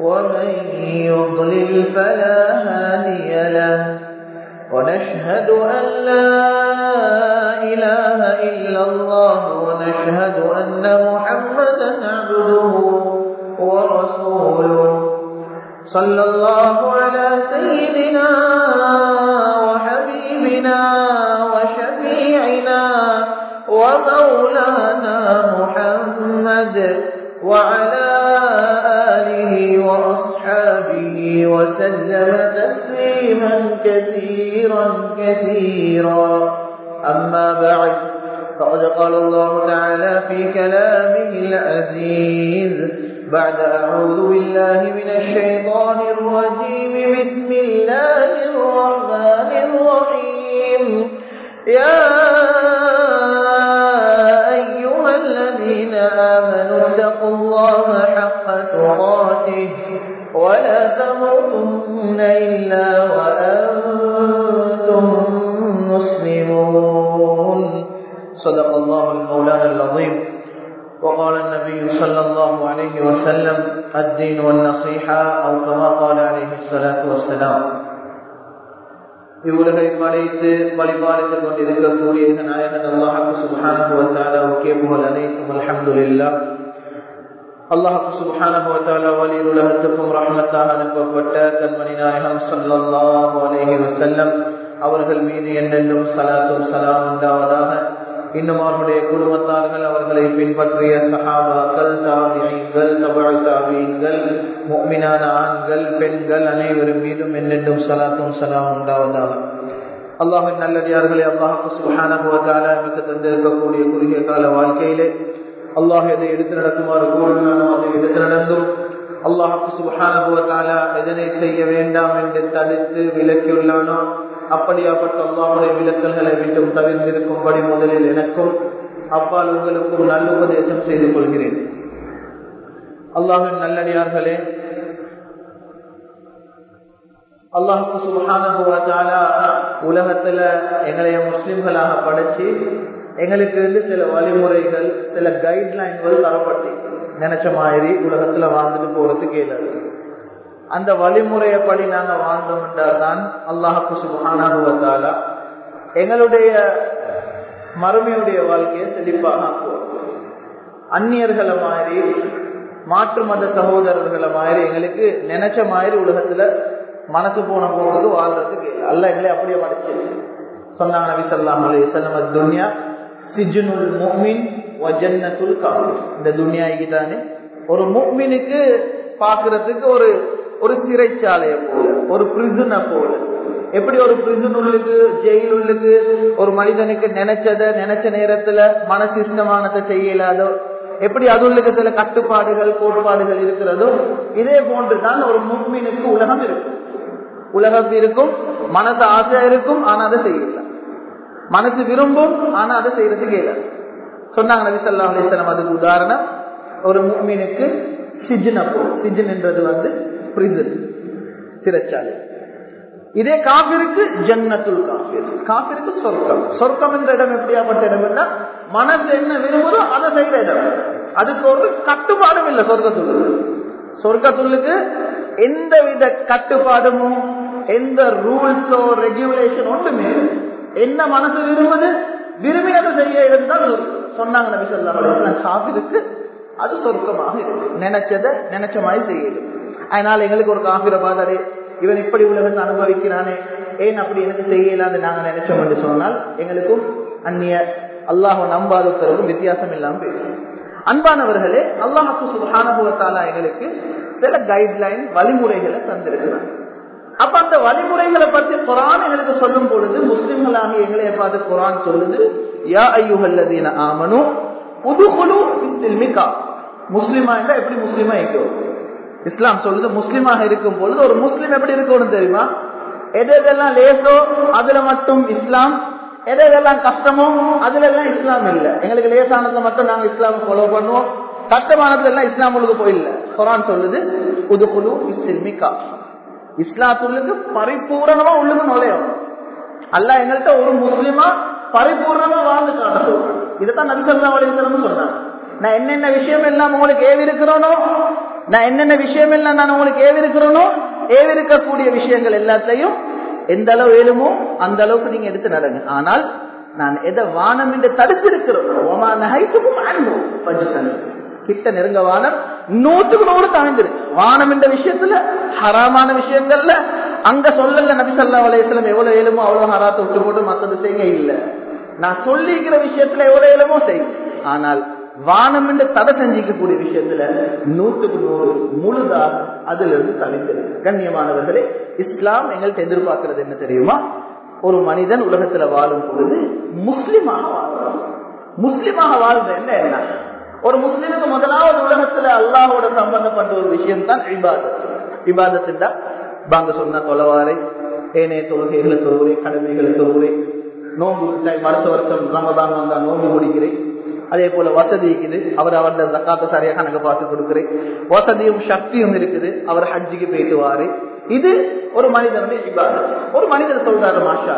ومن يضلل فلا هادي له. ونشهد أن لا إله إلا الله ونشهد أن محمدا عبده ورسوله. صلى الله على سيدنا وحبيبنا وشفيعنا ومولانا محمد وعلى وسلم تسليما كثيرا كثيرا. أما بعد فقد قال الله تعالى في كلامه العزيز بعد أعوذ بالله من الشيطان الرجيم بسم الله الرحمن الرحيم. يا أيها الذين آمنوا اتقوا الله حق تقاته. تموتن إلا وأنتم مسلمون صدق الله المولانا العظيم وقال النبي صلى الله عليه وسلم الدين والنصيحة أو كما قال عليه الصلاة والسلام இவ்வுலகை படைத்து வழிபாடுத்துக் கொண்டிருக்கக்கூடிய நாயகன் அல்லாஹு சுபானுவத்தாலாவுக்கே புகழ் அனைத்தும் அலமதுல்லா அல்லாஹு சுபானுவத்தாலா வழியில் உலகத்துக்கும் ரஹமத்தாக அனுப்பப்பட்ட கண்மணி நாயகம் சல்லாஹு அலேஹி வசல்லம் அவர்கள் மீது என்னென்றும் சலாத்தும் சலாம் உண்டாவதாக இன்னும் குடும்பத்தார்கள் அவர்களை பின்பற்றிய சஹாபாக்கள் தாபியங்கள் தபால் தாபியங்கள் முக்மினான ஆண்கள் பெண்கள் அனைவரும் மீதும் என்னென்றும் சலாத்தும் சலாம் உண்டாவதாக. அல்லாஹின் நல்லடியார்களே அல்லாஹு சுஹானுவத்தால மிக தந்திருக்கக்கூடிய குறுகிய கால வாழ்க்கையிலே அல்லாஹ் எதை எடுத்து நடக்குமாறு கோரினாலும் அதை எடுத்து நடந்தும். அல்லாஹு சுஹானுவத்தால எதனை செய்ய வேண்டாம் என்று தடுத்து விலக்கியுள்ளானோ அப்படியாப்பட்ட அல்லாஹுடைய விளக்கல்களை மீண்டும் தவிர்த்திருக்கும்படி முதலில் எனக்கும் அப்பால் உங்களுக்கும் நல்ல உபதேசம் செய்து கொள்கிறேன். அல்லாஹின் நல்லடியார்களே அல்லாஹுக்கு சுகான உலகத்துல எங்களைய முஸ்லிம்களாக படைச்சு எங்களுக்கு இருந்து சில வழிமுறைகள் சில கைட்லைன்கள் தரப்பட்டு நினைச்ச மாதிரி உலகத்துல வாழ்ந்துட்டு போறதுக்கு இயலாது அந்த வழிமுறையப்படி நாங்க வாழ்ந்தோம் என்றால் தான் அல்லாஹு சுபானாகுவத்தாலா எங்களுடைய மறுமையுடைய வாழ்க்கையை செழிப்பாக ஆக்குவோம். அந்நியர்களை மாதிரி மாற்று மத சகோதரர்களை மாதிரி எங்களுக்கு நினைச்ச மாதிரி உலகத்துல மனசு போன போகிறது வாழ்றதுக்கு அல்ல எங்களை அப்படியே மடிச்சு சொன்னாங்க நபி சொல்லாம் துன்யா சிஜுனுல் முக்மின் வஜன்னத்துல் காவல் இந்த துன்யாய்க்கு தானே ஒரு முக்மினுக்கு பாக்குறதுக்கு ஒரு ஒரு சிறைச்சாலையை போல ஒரு பிரிசனை போல. எப்படி ஒரு பிரிசன் உள்ளுக்கு ஜெயில் உள்ளுக்கு ஒரு மனிதனுக்கு நினைச்சத நினைச்ச நேரத்துல மனசு இஷ்டமானதை செய்யலாதோ எப்படி அது உள்ளுக்கு சில கட்டுப்பாடுகள் கோட்பாடுகள் இருக்கிறதோ இதே போன்றுதான் ஒரு முக்மீனுக்கு உலகம் இருக்கும். உலகம் இருக்கும் மனசு ஆசை இருக்கும் ஆனா அதை செய்யல. மனசு விரும்பும் ஆனா அதை செய்யறதுக்கு இல்லை. சொன்னாங்க நபி சொல்லா அலிஸ்லாம் அதுக்கு உதாரணம். ஒரு மீனுக்கு சிஜின் அப்போ சிஜின் என்றது வந்து பிரிசன் சிறைச்சாலை. இதே காபிருக்கு ஜன்னத்துல் காபிர். காபிருக்கு சொர்க்கம். சொர்க்கம் என்ற இடம் எப்படியாப்பட்ட இடம் மனசு என்ன விரும்புதோ அதை செய்யற இடம். அதுக்கு ஒரு கட்டுப்பாடும் இல்லை சொர்க்கத்துள்ளுக்கு சொர்க்கத்துள்ளுக்கு எந்த வித கட்டுப்பாடும் எந்த ரூல்ஸோ ரெகுலேஷன் ஒன்றுமே என்ன மனசு விரும்புது? விரும்பினது செய்ய இருந்தால் சொன்னாங்க நபி சொல்லா காபிருக்கு அது சொர்க்கமாக இருக்கு. நினைச்சத நினைச்ச மாதிரி செய்யுது. அதனால எங்களுக்கு ஒரு காபிர பாதாரே இவன் இப்படி உலகத்தை அனுபவிக்கிறானே ஏன் அப்படி எனக்கு செய்யலான்னு நாங்க நினைச்சோம் என்று சொன்னால் எங்களுக்கும் அந்நிய அல்லாஹ் நம்பாதவருக்கும் வித்தியாசம் இல்லாம போயிடும் அன்பானவர்களே அல்லாஹுக்கு சுபானுபவத்தாலா எங்களுக்கு சில கைட்லைன் வழிமுறைகளை தந்திருக்கிறாங்க அப்ப அந்த வழிமுறைகளை பற்றி குரான் எங்களுக்கு சொல்லும் பொழுது முஸ்லிம்களாக எங்களை பார்த்து குரான் சொல்லுது யா ஐயுகல்லதீன ஆமனு புதுகுழு சில்மிகா முஸ்லிமா இருந்தா எப்படி முஸ்லிமா இருக்கும்? இஸ்லாம் சொல்லுது முஸ்லிமாக இருக்கும் பொழுது ஒரு முஸ்லிம் எப்படி இருக்கணும் தெரியுமா? எதெல்லாம் லேசோ அதுல மட்டும் இஸ்லாம் எதெல்லாம் கஷ்டமோ அதுல எல்லாம் இஸ்லாம் இல்லை. எங்களுக்கு லேசானதுல மட்டும் நாங்க இஸ்லாம் ஃபாலோ பண்ணுவோம். கஷ்டமானதுல எல்லாம் இஸ்லாம் உள்ளுக்கு போயிடல குரான் சொல்லுது புது குழு இஸ்லாத்துள்ளுக்கு பரிபூரணமா உள்ளுக்கு நுழையும் அல்ல எங்கள்கிட்ட ஒரு முஸ்லிமா பரிபூர்ணமா வாழ்ந்து காட்ட சொல்றான் இதைத்தான் நபிசல்லா வலிசலம் நான் என்னென்ன விஷயம் எல்லாம் உங்களுக்கு ஏவி இருக்கிறோனோ நான் என்னென்ன விஷயம் எல்லாம் நான் உங்களுக்கு ஏவி இருக்கிறோனோ ஏவி இருக்கக்கூடிய விஷயங்கள் எல்லாத்தையும் எந்த அளவு ஏழுமோ அந்த அளவுக்கு நீங்க எடுத்து நடங்க. ஆனால் நான் எதை வானம் என்று தடுத்திருக்கிறோம். கிட்ட நெருங்க வானம் நூற்றுக்கு நூறு தாழ்ந்துரு வானம் என்ற விஷயத்துல ஹராமான விஷயங்கள்ல அங்க சொல்லல நபி சல்லா வலையம் எவ்வளவு ஏழுமோ அவ்வளவு ஹராத்தை விட்டு போட்டு மத்தது செய்ய இல்ல. நான் சொல்லிக்கிற விஷயத்துல எவ்வளவு ஏழுமோ செய்யும் ஆனால் வானம் என்று தடை செஞ்சிக்கக்கூடிய விஷயத்துல நூற்றுக்கு நூறு முழுதாக அதுல இருந்து தவிர்த்திருக்கு கண்ணியமானவர்களே இஸ்லாம் எங்கள்கிட்ட எதிர்பார்க்கறது என்ன தெரியுமா? ஒரு மனிதன் உலகத்துல வாழும் பொழுது முஸ்லிமாக வாழ்றான் முஸ்லிமாக வாழ்ற என்ன என்ன? ஒரு முஸ்லீமுக்கு முதலாவது உலகத்துல அல்லாஹோட சம்பந்தப்பட்ட ஒரு விஷயம் தான் இபாதத் இபாதத்து தான் பாங்க சொன்ன தொலைவாரை ஏனைய தொழுகைகளை தொழுவுரை கடமைகளை தொழுவுரை நோன்பு அடுத்த வருஷம் ரமதான் வந்தா நோன்பு முடிக்கிறேன். அதே போல வசதி இருக்குது. அவர் அவருடைய ஜக்காத்த சரியாக கணக்கு பார்த்து கொடுக்கிறேன். வசதியும் சக்தியும் இருக்குது. அவர் ஹஜ்ஜிக்கு போயிட்டு வாரு. இது ஒரு மனிதனுடைய இபாதத். ஒரு மனிதர் சொல்றாரு மாஷா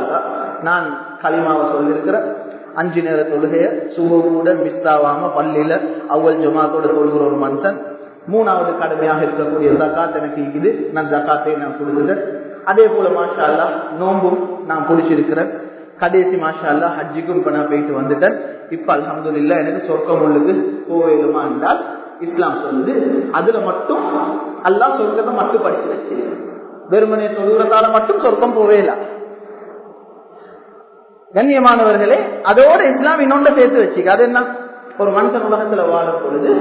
நான் களிமாவை சொல்லியிருக்கிறேன். அஞ்சு நேர தொழுகைய சுகூட மிஸ் ஆகாம பள்ளியில அவ்வள் ஜமாத்தோட தொழுகிற ஒரு மனுஷன். மூணாவது கடமையாக இருக்கக்கூடிய ஜக்காத் எனக்கு இருக்குது. நான் ஜக்காத்தை நான் கொடுக்குறேன். அதே போல மாஷா அல்லா நோம்பும் நான் பிடிச்சிருக்கிறேன் கடைசி மாஷா அல்லா ஹஜ்ஜிக்கும் இப்ப நான் போயிட்டு வந்துட்டேன். இப்ப அலமது இல்ல எனக்கு சொர்க்கம் உள்ளது போவேலுமா என்றால் இஸ்லாம் சொல்லுது. அதுல மட்டும் அல்லா சொர்க்கத்தை மட்டும் படிச்சு வச்சு வெறுமனே தொழுகிறதால மட்டும் சொர்க்கம் போவே இல்லை கண்ணியமானவர்களே அதோட இஸ்லாம் இன்னொன்று சேர்த்து வச்சுக்க. அது என்ன? ஒரு மனுஷன் உலகத்துல வாழும் பொழுது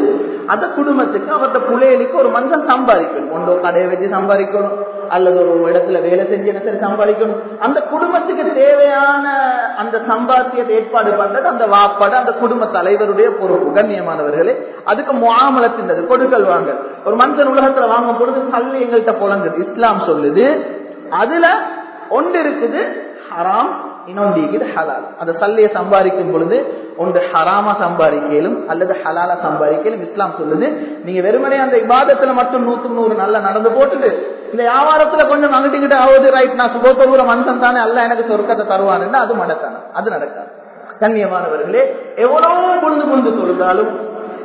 அந்த குடும்பத்துக்கு அவர்கிட்ட புள்ளைகளுக்கு ஒரு மனுஷன் சம்பாதிக்கணும். ஒன்றோ கடையை வச்சு சம்பாதிக்கணும். அல்லது ஒரு இடத்துல வேலை செஞ்சு என்ன சரி சம்பாதிக்கணும். அந்த குடும்பத்துக்கு தேவையான அந்த சம்பாத்தியத்தை ஏற்பாடு பண்றது அந்த வாப்பாடு அந்த குடும்ப தலைவருடைய பொறுப்பு. கண்ணியமானவர்களே அதுக்கு முகாமலத்தின்றது கொடுக்கல் வாங்க. ஒரு மனுஷன் உலகத்துல வாங்கும் பொழுது கல்வி எங்கள்கிட்ட புலங்குது. இஸ்லாம் சொல்லுது அதுல ஒன்று இருக்குது ஹராம் இன்னொன்று ஹலால். அந்த சல்லியை சம்பாதிக்கும் பொழுது ஒன்று ஹராமா சம்பாதிக்கலும் அல்லது ஹலாலா சம்பாதிக்கலும் இஸ்லாம் சொல்லுது. நீங்க வெறுமனே அந்த விவாதத்துல மட்டும் நூத்துக்கு நூறு நல்லா நடந்து போட்டுட்டு இந்த வியாபாரத்துல கொஞ்சம் அங்கிட்டு ஆகுது ரைட் நான் சுபத்தூர மனுஷன் தானே அல்ல எனக்கு சொர்க்கத்தை தருவான்னு அது மடத்தான அது நடக்காது. கண்ணியமானவர்களே எவ்வளவு புழுந்து புழுந்து தொழுதாலும்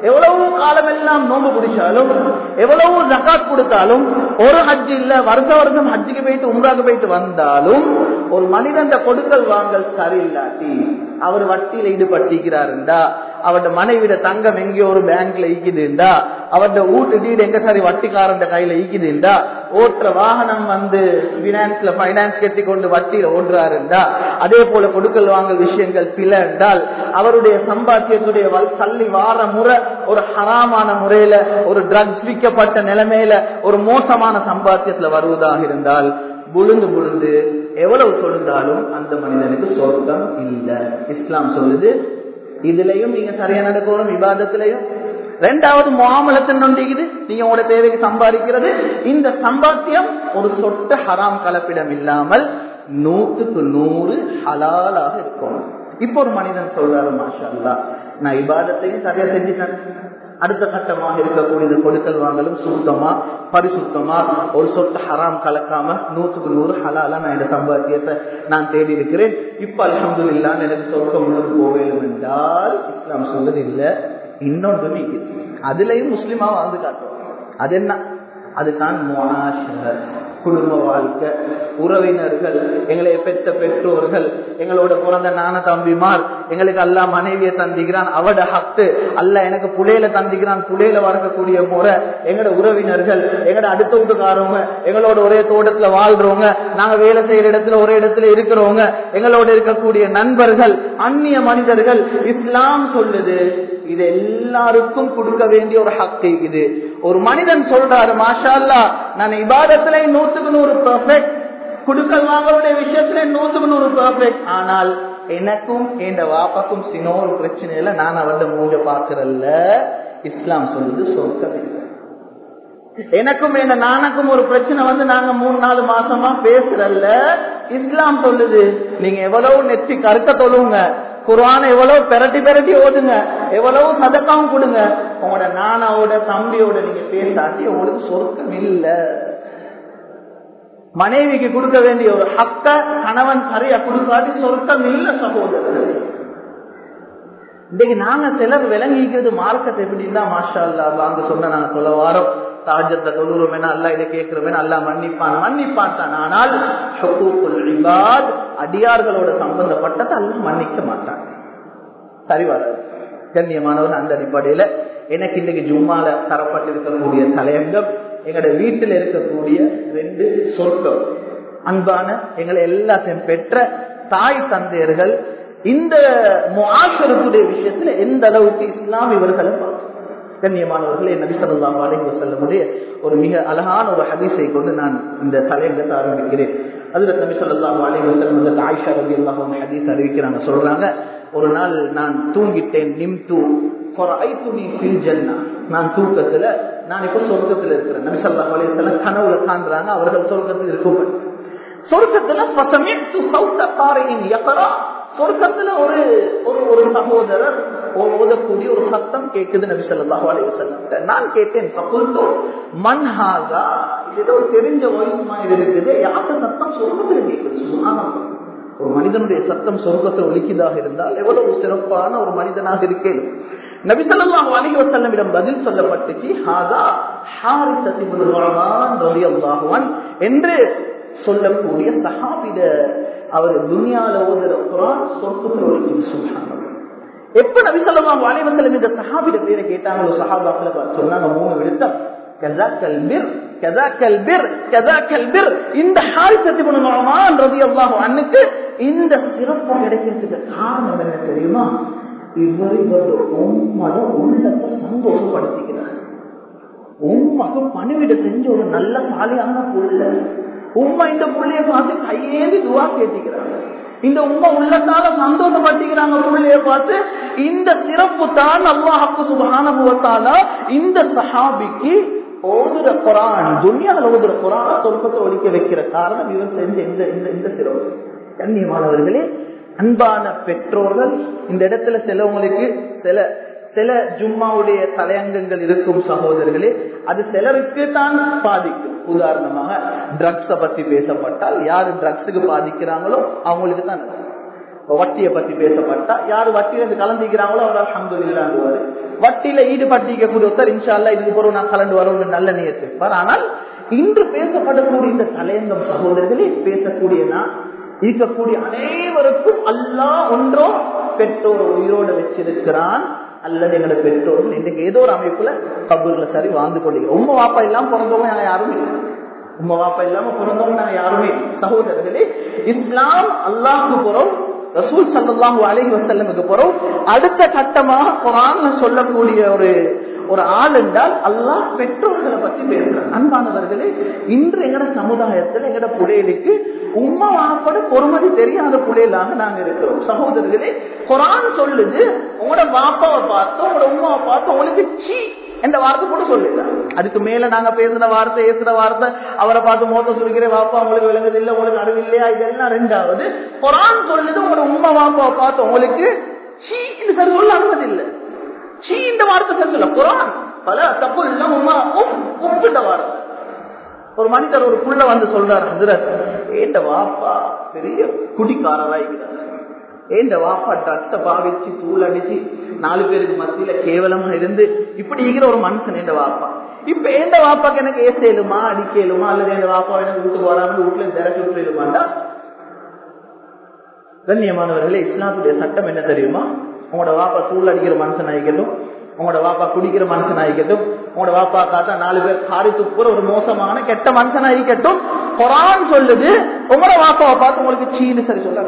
எவ்வளவு காலம் எல்லாம் நோம்பு பிடிச்சாலும் எவ்வளவு ஜக்காத் கொடுத்தாலும் ஒரு ஹஜ் இல்ல வருஷ வருஷம் ஹஜ்ஜுக்கு போயிட்டு உம்ராக்கு போயிட்டு வந்தாலும் ஒரு மனிதன் கொடுக்கல் வாங்கல் சரியில்லாட்டி அவர் வட்டியில ஈடுபட்டிருக்கிறாருண்டா அவருடைய மனைவிட தங்கம் எங்கேயோ ஒரு பேங்க்ல ஈக்குதுண்டா அவருடைய வீட்டு வீடு எங்க சாரி வட்டிக்காரன் கையில ஈக்குதுண்டா ஓட்டுற வாகனம் வந்து பினான்ஸ்ல பைனான்ஸ் கட்டி கொண்டு வட்டியில ஓடுறாருண்டா அதே போல கொடுக்கல் வாங்கல் விஷயங்கள் பில என்றால் அவருடைய சம்பாத்தியத்துடைய தள்ளி வார முறை ஒரு ஹராமான முறையில ஒரு ட்ரக்ஸ் விற்கப்பட்ட நிலைமையில ஒரு மோசமான சம்பாத்தியத்துல வருவதாக இருந்தால் புழுந்து புழுந்து எவ்வளவு சொல்லிருந்தாலும் அந்த மனிதனுக்கு சொர்க்கம் இல்லை. இஸ்லாம் சொல்லுது இதுலயும் நீங்க சரியா நடக்கணும் விவாதத்திலையும். ரெண்டாவது முகாமலத்தின் ஒன்றிக்குது நீங்க உங்களோட தேவைக்கு சம்பாதிக்கிறது. இந்த சம்பாத்தியம் ஒரு சொட்டு ஹராம் கலப்பிடம் இல்லாமல் நூற்றுக்கு நூறு ஹலாலாக இருக்கும் இப்போ ஒரு மனிதன் சொல்றாரு மாஷா நான் இபாதத்தையும் சரியா செஞ்சுட்டேன். அடுத்த கட்டமாக இருக்கக்கூடியது கொடுக்கல் வாங்கலும் சுத்தமா பரிசுத்தமா ஒரு சொத்து ஹராம் கலக்காம நூற்றுக்கு நூறு ஹலாலா நான் இந்த சம்பாத்தியத்தை நான் தேடி இருக்கிறேன் இப்ப அலமது இல்லான்னு எனக்கு சொர்க்கம் உள்ளது போவேலும் என்றால் இஸ்லாம் சொல்வது இல்லை இன்னொன்று அதுலயும் முஸ்லிமா வாழ்ந்து காட்டும் அது என்ன? அதுதான் குடும்ப வாழ்க்கை. உறவினர்கள் எங்களை பெற்ற பெற்றோர்கள் எங்களோட பிறந்த நான தம்பிமார் எங்களுக்கு அல்லா மனைவியை தந்திக்கிறான் அவட ஹத்து அல்ல எனக்கு புலையில தந்திக்கிறான் புலையில வளர்க்கக்கூடிய முறை. எங்களோட உறவினர்கள் எங்களோட அடுத்த வீட்டுக்காரவங்க எங்களோட ஒரே தோட்டத்துல வாழ்றவங்க நாங்க வேலை செய்யற இடத்துல ஒரே இடத்துல இருக்கிறவங்க எங்களோட இருக்கக்கூடிய நண்பர்கள் அந்நிய மனிதர்கள் இஸ்லாம் சொல்லுது. இது எல்லாருக்கும் கொடுக்க வேண்டிய ஒரு ஹக்கு இது. ஒரு மனிதன் சொல்றாரு மாஷா நான் இபாதத்துல நூத்துக்கு நூறு பெர்ஃபெக்ட் குடுக்கல் வாங்களுடைய விஷயத்துல நூத்துக்கு நூறு பெர்ஃபெக்ட் ஆனால் எனக்கும் என் வாப்பாக்கும் சினோ ஒரு பிரச்சனையில நான் அவர்த மூஞ்ச பாக்குறல்ல இஸ்லாம் சொல்லுது சொர்க்கம் எனக்கும் என்ன நானுக்கும் ஒரு பிரச்சனை வந்து நாங்க மூணு நாலு மாசமா பேசுறல்ல. இஸ்லாம் சொல்லுது நீங்க எவ்வளவு நெத்தி கருக்க தொழுவுங்க குரான எவ்வளவு பெரட்டி பெரட்டி ஓதுங்க எவ்வளவு சதக்காவும் கொடுங்க. உங்களோட நானாவோட தம்பியோட நீங்க பேசாட்டி உங்களுக்கு சொருக்கம் இல்ல. மனைவிக்கு கொடுக்க வேண்டிய ஒரு ஹக்க கணவன் சரியா கொடுக்காட்டி சொருக்கம் இல்ல சகோதரர். இன்னைக்கு நாங்க சிலர் விளங்கிக்கிறது மார்க்கத்தை எப்படின்னா மாஷா அல்லா வாங்க சொன்ன நாங்க சொல்ல வாரோம். தாஜத்தை தொழுறோமே அல்ல இதை கேட்கிறோமே அல்லா மன்னிப்பான் மன்னிப்பான் தான். ஆனால் அடியார்களோட சம்பந்தப்பட்டதை அல்ல மன்னிக்க மாட்டான். சரி வராது. கண்ணியமானவன் அந்த அடிப்படையில எனக்கு இன்னைக்கு ஜும்மால தரப்பட்டிருக்கக்கூடிய தலையங்கம் எங்களோட வீட்டில் இருக்கக்கூடிய ரெண்டு சொற்கள் அன்பான எங்களை எல்லாத்தையும் பெற்ற தாய் தந்தையர்கள் இந்த முஆஷரத்துடைய விஷயத்துல எந்த அளவுக்கு இஸ்லாம் இவர்களை கண்ணியமானவர்களே நபி ஸல்லல்லாஹு அலைஹி ஒரு மிக அழகான ஒரு ஹதீஸை கொண்டு நான் இந்த தலையங்கத்தை ஆரம்பிக்கிறேன். அதுல நபி ஸல்லல்லாஹு அலைஹி வஸல்லம் அந்த ஆயிஷா ரலியல்லாஹு அன்ஹா ஹதீஸ் அறிவிக்கிறாங்க. சொல்றாங்க ஒரு நாள் நான் தூங்கிட்டேன் நிம்து ஃபரஐதுனி நான் தூக்கத்துல நான் இப்ப சொர்க்கத்துல இருக்கிறேன். நபி ஸல்லல்லாஹு கனவுல காண்றாங்க அவர்கள் சொர்க்கத்தில் இருக்கும் சொர்க்கத்துல சொர்க்கத்துல ஒரு ஒரு ஒரு சகோதரர் ஓதக்கூடிய ஒரு சத்தம் கேட்குது நபி சொல்லாஹு அலைஹி நான் கேட்டேன் பகுந்தோ மன் ஹாதா இது ஒரு தெரிஞ்ச வாய்ஸ் இருக்குது. யாரு சத்தம் சொர்க்கத்துல கேட்குது? ஒரு மனிதனுடைய சத்தம் சொர்க்கத்தில் ஒலிக்குதாக இருந்தால் எவ்வளவு சிறப்பான ஒரு மனிதனாக இருக்கேன். நபி ஸல்லல்லாஹு அலைஹி பதில் சொல்லப்பட்டுச்சு ஹாதா ஹாரிஸத் என்று சொல்லக்கூடிய சஹாபித அவர் துனியால ஓதுற குரான் சொர்க்கத்தில் ஒலிக்குது. சுப்ஹானல்லாஹ். எப்ப நபி ஸல்லல்லாஹு அலைஹி இந்த சஹாபிட பேரை கேட்டாங்களோ சஹாபாக்களை சொன்னாங்க மூணு விழுத்தம். கதாக்கல் பிர் கதாக்கல் பிர் கதாக்கல் பிர். இந்த ஹாரிசத்து இப்னு நுஅமான் ரலியல்லாஹு அன்ஹுக்கு இந்த சிறப்பு கிடைக்கிறதுக்கு காரணம் என்ன தெரியுமா? இவர் இவருடைய உம்மட உள்ளத்தை சந்தோஷப்படுத்திக்கிறார். உம்மக்கு பணிவிட செஞ்ச ஒரு நல்ல சாலியான புள்ள. உண்மை இந்த புள்ளைய பார்த்து கையேந்தி துவா கேட்டுக்கிறாங்க இந்த உண்மை உள்ளத்தால சந்தோஷப்படுத்திக்கிறாங்க சூழ்நிலையை பார்த்து இந்த சிறப்பு தான் அல்லாஹப்பு சுபானுவத்தால இந்த சஹாபிக்கு ஓதுற குரான் துன்யாவில் ஓதுற குரான சொர்க்கத்தை ஒழிக்க வைக்கிற காரணம் இவர் செஞ்ச இந்த இந்த இந்த சிறப்பு. கண்ணியமானவர்களே அன்பான பெற்றோர்கள் இந்த இடத்துல சிலவங்களுக்கு சில சில ஜும்மாவுடைய தலையங்கங்கள் இருக்கும் சகோதரர்களே அது சிலருக்கு தான் பாதிக்கும். உதாரணமாக ட்ரக்ஸ பத்தி பேசப்பட்டால் யாரு ட்ரக்ஸுக்கு பாதிக்கிறாங்களோ அவங்களுக்கு தான் வட்டியை பத்தி பேசப்பட்டா யாரு வட்டியில கலந்துக்கிறாங்களோ அவர் அஹமதுல்லாங்குவாரு வட்டியில ஈடுபட்டிக்கக்கூடிய ஒருத்தர் இன்ஷால்லா இதுக்கு பிறகு நான் கலந்து வரும் நல்ல நியத்திருப்பார் ஆனால் இன்று பேசப்படக்கூடிய இந்த தலையங்கம் சகோதரர்களே பேசக்கூடிய நான் இருக்கக்கூடிய அனைவருக்கும் அல்லா ஒன்றோ பெற்றோர் உயிரோடு வச்சிருக்கிறான். அல்லது எங்களோட பெற்றோர்கள் இன்றைக்கு ஏதோ ஒரு அமைப்புல கபூர்ல சரி வாழ்ந்து கொள்கிறோம் உண்மை வாப்பா இல்லாம பிறந்தவங்க நாங்க யாருமே உண்மை வாப்பா இல்லாம பிறந்தவங்க நாங்க யாருமே சகோதரர்களே இஸ்லாம் அல்லாஹுக்கு போறோம் ரசூல் சல்லாஹூ அலஹி வசல்லமுக்கு போறோம் அடுத்த கட்டமாக குரான் சொல்லக்கூடிய ஒரு ஒரு ஆள் என்றால் அல்லாஹ் பெற்றோர்களை பற்றி பேசுறான் அன்பானவர்களே இன்று எங்கட சமுதாயத்தில் எங்கட புடையலுக்கு உண்மை வாப்பட பொறுமதி தெரியாத பிள்ளைகளாக நாங்க இருக்கிறோம். சகோதரர்களே குரான் சொல்லுது உங்களோட வாப்பாவை பார்த்து உங்களோட உமாவை பார்த்து உங்களுக்கு சீ என்ற வார்த்தை கூட சொல்லுங்க அதுக்கு மேல நாங்க பேசின வார்த்தை ஏசுற வார்த்தை அவரை பார்த்து மோத்த சொல்லிக்கிற வாப்பா உங்களுக்கு விளங்குது இல்லை உங்களுக்கு அறிவு இல்லையா இதெல்லாம் ரெண்டாவது. குரான் சொல்லுது உங்களோட உண்மை வாப்பாவை பார்த்து உங்களுக்கு சீ இது சரி சொல்ல அனுமதி இல்லை சீ இந்த வார்த்தை சொல்ல குரான். பல தப்பு இல்லை உமா உப்பிட்ட வார்த்தை ஒரு மனிதர் ஒரு புள்ள வந்து சொல்றாரு ஹசரத் ஏண்ட வாப்பா? பெரிய குடிக்காரராய்கிறார் ஏண்ட வாப்பா ட்ரக்ஸ பாவிச்சு தூள் அடிச்சு நாலு பேருக்கு மத்தியில கேவலமா இருந்து இப்படி இருக்கிற ஒரு மனுஷன் ஏண்ட வாப்பா? இப்ப எந்த வாப்பாக்கு எனக்கு ஏசேலுமா அடிக்கலுமா அல்லது எந்த வாப்பா எனக்கு வீட்டுக்கு வராமல் வீட்டுல திறக்க விட்டுருமாண்டா கண்ணியமானவர்களே இஸ்லாத்துடைய சட்டம் என்ன தெரியுமா? உங்களோட வாப்பா தூள் அடிக்கிற மனுஷன் ஆகிக்கட்டும் உங்களோட வாப்பா குடிக்கிற மனுஷன் ஆகிக்கட்டும் உங்களோட வாப்பா காத்தா நாலு பேர் காரி துப்புற ஒரு மோசமான கெட்ட மனுஷன் ஆகிக்கட்டும் குரான் சொல்லுது உங்களோட வாப்பாவை பார்த்து உங்களுக்கு சீனு சரி சொல்ல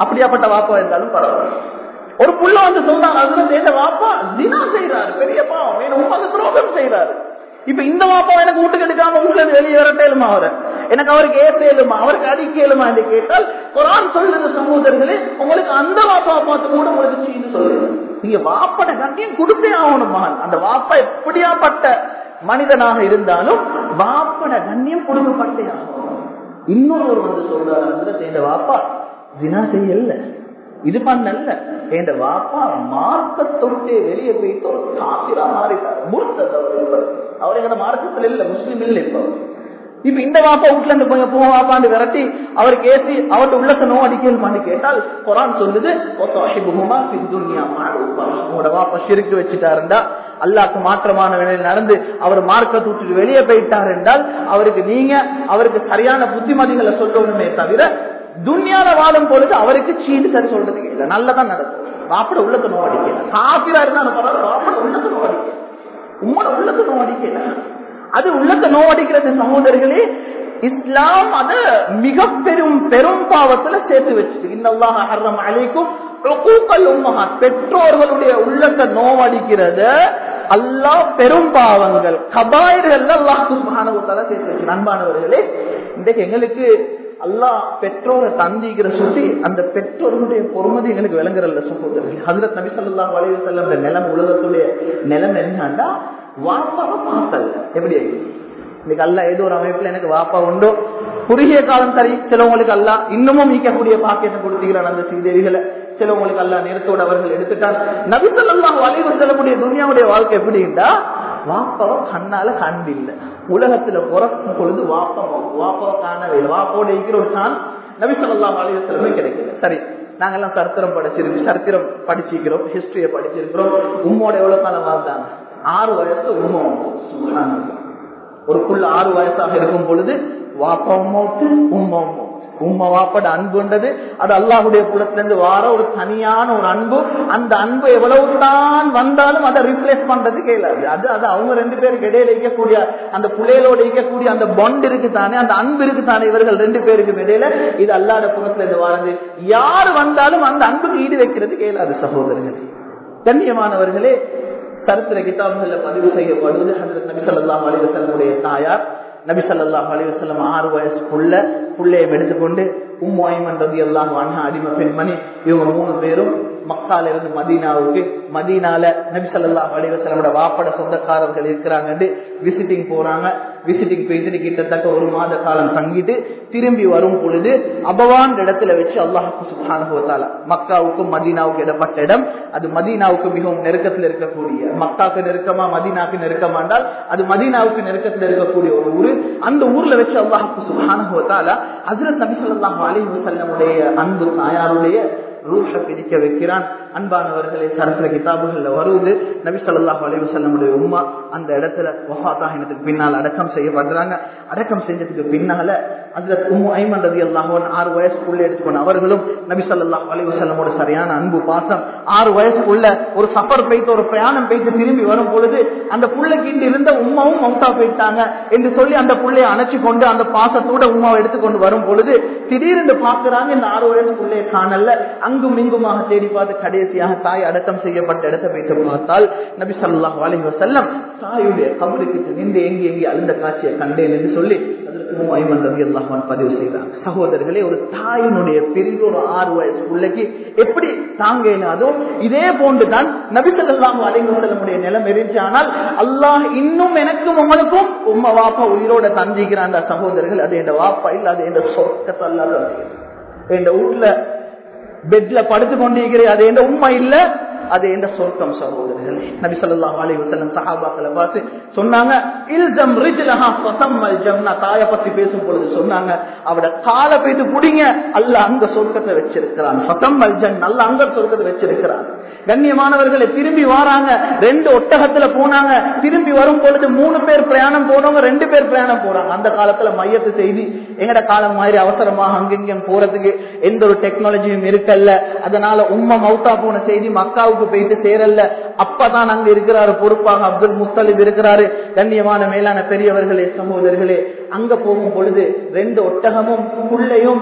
அப்படியாப்பட்ட வாப்பா இருந்தாலும் பரவாயில்ல. ஒரு புள்ள வந்து சொன்னாங்க அதுல சேர்ந்த வாப்பா தினா செய்யறாரு பெரிய பாவம். என்ன உங்க துரோகம் செய்யறாரு இப்ப இந்த வாப்பா எனக்கு வீட்டுக்கு எடுக்காம வீட்டுல வெளியே வரட்டேலுமா அவரை? எனக்கு அவருக்கு ஏற்றேலுமா அவருக்கு அடிக்கலுமா என்று கேட்டால் குரான் சொல்லுற சகோதரர்களே உங்களுக்கு அந்த வாப்பாவை பார்த்து கூட உங்களுக்கு சீனு சொல்லுங்க நீங்க வாப்பட கண்டியும் கொடுத்தே ஆகணும் மகன் அந்த வாப்பா எப்படியாப்பட்ட மனிதனாக இருந்தாலும் பாப்பட கண்ணியம் கொடுக்கப்பட்டே ஆகும். இன்னொரு வந்து சொல்றாரு இந்த வாப்பா தினா செய்யல இது பண்ணல என் வாப்பா மார்க்க தொட்டே வெளியே போயிட்டு ஒரு காப்பிரா மாறிட்டார். முர்த்தத் அவர் எங்க மார்க்கத்தில் இல்ல முஸ்லீம் இல்லை இப்போ. இப்ப இந்த வாப்பா வீட்டுல இருந்து போய் போ வாப்பாண்டு விரட்டி அவருக்கு ஏற்றி அவர்கிட்ட உள்ளத்தை நோ அடிக்கல் கேட்டால் குரான் சொல்லுது துன்யா மஅரூஃபா." உங்களோட வாப்பா சிரிக்கு வச்சுட்டாருண்டா. அல்லாஹ்க்கு மாற்றமான வேலையில் நடந்து அவர் மார்க்க தூக்கிட்டு வெளியே போயிட்டார் என்றால் அவருக்கு நீங்க அவருக்கு சரியான புத்திமதிகளை சொல்லணுமே தவிர துன்யால வாழும் பொழுது அவருக்கு சீடு சரி சொல்றதுக்கு இல்லை. நல்லதான் நடக்கும். வாப்பட உள்ளத்தை நோ அடிக்கல. காப்பிரா இருந்தா பரவாயில்ல வாப்பட உள்ளத்தை நோ அடிக்கல. உங்களோட உள்ளத்தை நோ அடிக்கல. அது உள்ளத்தை நோவடிக்கிறது சகோதரர்களே இஸ்லாம் அத மிக பெரும் பெரும் பாவத்துல சேர்த்து வச்சு இன்னல்லாஹ் ஹர்ரம் அலைக்கும் பெற்றோர்களுடைய உள்ளத்தை நோவடிக்கிறத அல்லாஹ் பெரும் பாவங்கள். கபாயர்கள் அல்லாஹ் சேர்த்து வச்சு அன்பானவர்களே இன்றைக்கு எங்களுக்கு அல்லாஹ் பெற்றோரை தந்திக்கிற சுத்தி அந்த பெற்றோர்களுடைய பொறுமதி எங்களுக்கு விளங்குறல்ல சகோதரர்கள். ஹசரத் நபி சொல்லா அலைஹி செல்ல அந்த நிலம் உலகத்துடைய நிலம் என்னன்னா வாப்பாவை பார்த்தல் எப்படி? இன்னைக்கு அல்ல ஏதோ ஒரு அமைப்புல எனக்கு வாப்பா உண்டோ? குறுகிய காலம் சரி சிலவங்களுக்கு அல்ல இன்னமும் நீக்கக்கூடிய பாக்கியத்தை கொடுத்துக்கிறான் அந்த சீதேவிகளை. சிலவங்களுக்கு அல்ல நேரத்தோடு அவர்கள் எடுத்துட்டான் நபிசல்லாம் வளைவு செல்லக்கூடிய துனியாவுடைய வாழ்க்கை எப்படின்னா வாப்பாவை கண்ணால கண்டில்லை உலகத்துல பிறக்கும் பொழுது வாப்பம் வாப்பாவை காணவே வாப்போட இருக்கிற ஒரு சான் நபிசல்லாம் வளைவு கிடைக்கல. சரி நாங்கெல்லாம் சரித்திரம் படிச்சிருக்கோம். சரித்திரம் படிச்சிருக்கிறோம். ஹிஸ்டரிய படிச்சிருக்கிறோம். உம்மோட எவ்வளவு காலம் வாழ்ந்தாங்க? ஆறு வயசு உம்மா ஒரு புள்ள ஆறு வயசாக இருக்கும் பொழுது வாப்பா உம்மாவுக்கு உம்மா உம்மா வாப்பட அன்புன்றது அது அல்லாஹுடைய புலத்துல இருந்து வார ஒரு தனியான ஒரு அன்பு. அந்த அன்பு எவ்வளவுதான் வந்தாலும் அதை ரீப்ளேஸ் பண்றது கேளாது அது அது அவங்க ரெண்டு பேருக்கு இடையில இருக்கக்கூடிய அந்த புள்ளைகளோட இருக்கக்கூடிய அந்த பாண்ட் இருக்கு தானே அந்த அன்பு இருக்கு தானே இவர்கள் ரெண்டு பேருக்கு இடையில. இது அல்லாத புலத்துல இருந்து வாரது யார் வந்தாலும் அந்த அன்புக்கு ஈடு வைக்கிறது கேளாது சகோதரர்களே. கண்ணியமானவர்களே சரித்திர கிதாபுகள்ல பதிவு செய்யப்படுவது ஹசரத் நபி ஸல்லல்லாஹு அலைஹி தாயார். நபிசல்லாஹ் அலிவசல்லம் ஆறு வயசு புள்ள புள்ளையை எடுத்துக்கொண்டு உம்மு ஐமன் அல்லாஹ் அண்ணா அடிமை பெண்மணி இவங்க மூணு பேரும் மக்கால இருந்து மதீனாவுக்கு மதீனால நபிசல்லா ஸல்லல்லாஹு வாப்பட சொந்தக்காரர்கள் இருக்கிறாங்கன்னு விசிட்டிங் போறாங்க. விசிட்டிங் போயிட்டு கிட்டத்தட்ட ஒரு மாத காலம் தங்கிட்டு திரும்பி வரும் பொழுது அபவான் இடத்துல வச்சு அல்லாஹுக்கு சுப்ஹானஹு வ மக்காவுக்கும் மதீனாவுக்கு இடப்பட்ட இடம். அது மதீனாவுக்கு மிகவும் நெருக்கத்தில் இருக்கக்கூடிய மக்காவுக்கு நெருக்கமா மதீனாவுக்கு நெருக்கமா என்றால் அது மதீனாவுக்கு நெருக்கத்தில் இருக்கக்கூடிய ஒரு ஊரு. அந்த ஊர்ல வச்சு அல்லாஹுக்கு சுப்ஹானஹு வ தஆலா ஹஜ்ரத் நபி அன்பு தாயாருடைய ruuxa fidika bikiran அன்பானவர்களை சரத்துல கிதாபுகள்ல வருவது நபி வளைவு செல்ல முடியும் உமா அந்த இடத்துல வஃபாத்தாகினதுக்கு பின்னால் அடக்கம் செய்யப்படுறாங்க. அடக்கம் செஞ்சதுக்கு பின்னால அதுல உம்மு ஐமன் ரலியல்லாஹு ஆறு வயசுக்குள்ள எடுத்துக்கொண்டு அவர்களும் நபி சொல்லாஹ் அலைஹி வஸல்லமோட சரியான அன்பு பாசம். ஆறு வயசுக்குள்ள ஒரு சஃபர் பெய்த்து ஒரு பிரயாணம் பெய்த்து திரும்பி வரும் பொழுது அந்த புள்ளைக்கு இருந்த உம்மாவும் மம்தா போயிட்டாங்க என்று சொல்லி அந்த புள்ளையை அணைச்சு கொண்டு அந்த பாசத்தோட உமாவை எடுத்துக்கொண்டு வரும் பொழுது திடீரென்று பாக்குறாங்க இந்த ஆறு வயசுக்குள்ளே காணல. அங்கும் இங்குமாக தேடி பார்த்து கடைசியாக தாய் அடக்கம் செய்யப்பட்ட இடத்தை வைத்து பார்த்தால் நபி ஸல்லல்லாஹு அலைஹி வசல்லம் தாயுடைய கபருக்கு நின்று எங்கி எங்கி அழுந்த காட்சியை கண்டேன் என்று சொல்லி பதிவு செய்கிறாங்க சகோதரர்களே ஒரு தாயினுடைய பெரிய ஒரு ஆறு வயசு பிள்ளைக்கு எப்படி தாங்க இல்லாதோ இதே போன்றுதான் நபிசல்லாம் ஸல்லல்லாஹு நிலம் இருந்துச்சு. ஆனால் அல்லாஹ் இன்னும் எனக்கும் உங்களுக்கும் உம்மா வாப்பா உயிரோட தந்திக்கிறான் சகோதரர்கள். அது என் வாப்பா இல்ல அது என் சொர்க்கத்தை அல்லா என் வீட்டுல பெட்ல படுத்து கொண்டிருக்கிறேன் அது எந்த உண்மை இல்ல. அது எந்த சொர்க்கம் சகோதரர்களே. நபி சொல்லா அலைஹி வஸல்லம் சஹாபாக்களை பார்த்து சொன்னாங்க இல்தம் ரிஜ்லஹா ஃபதம்மல் தாய பத்தி பேசும் பொழுது சொன்னாங்க அவட காலை பெய்து புடிங்க அல்லாஹ் அங்க சொர்க்கத்தை வச்சிருக்கிறான். ஃபதம்மல் ஜன் அல்லாஹ் அங்க சொர்க்கத்தை வச்சிருக்கிறான். கண்ணியமானவர்களை திரும்பி வராங்க. ரெண்டு ஒட்டகத்துல போனாங்க. திரும்பி வரும் பொழுது மூணு பேர் பிரயாணம் போனவங்க ரெண்டு பேர் பிரயாணம் போறாங்க. அந்த காலத்துல மையத்து செய்தி எங்கட காலம் மாதிரி அவசரமாக அங்கெங்கும் போறதுக்கு எந்த ஒரு டெக்னாலஜியும் இருக்கல்ல. அதனால உம்மா மௌத்தா போன செய்தி மக்காவுக்கு போயிட்டு சேரல்ல. அப்பதான் அங்க இருக்கிறாரு பொறுப்பாக அப்துல் முத்தலிப் இருக்கிறாரு. கண்ணியமான மேலான பெரியவர்களே சகோதரர்களே அங்க போகும் பொழுது ரெண்டு ஒட்டகமும் புள்ளையும்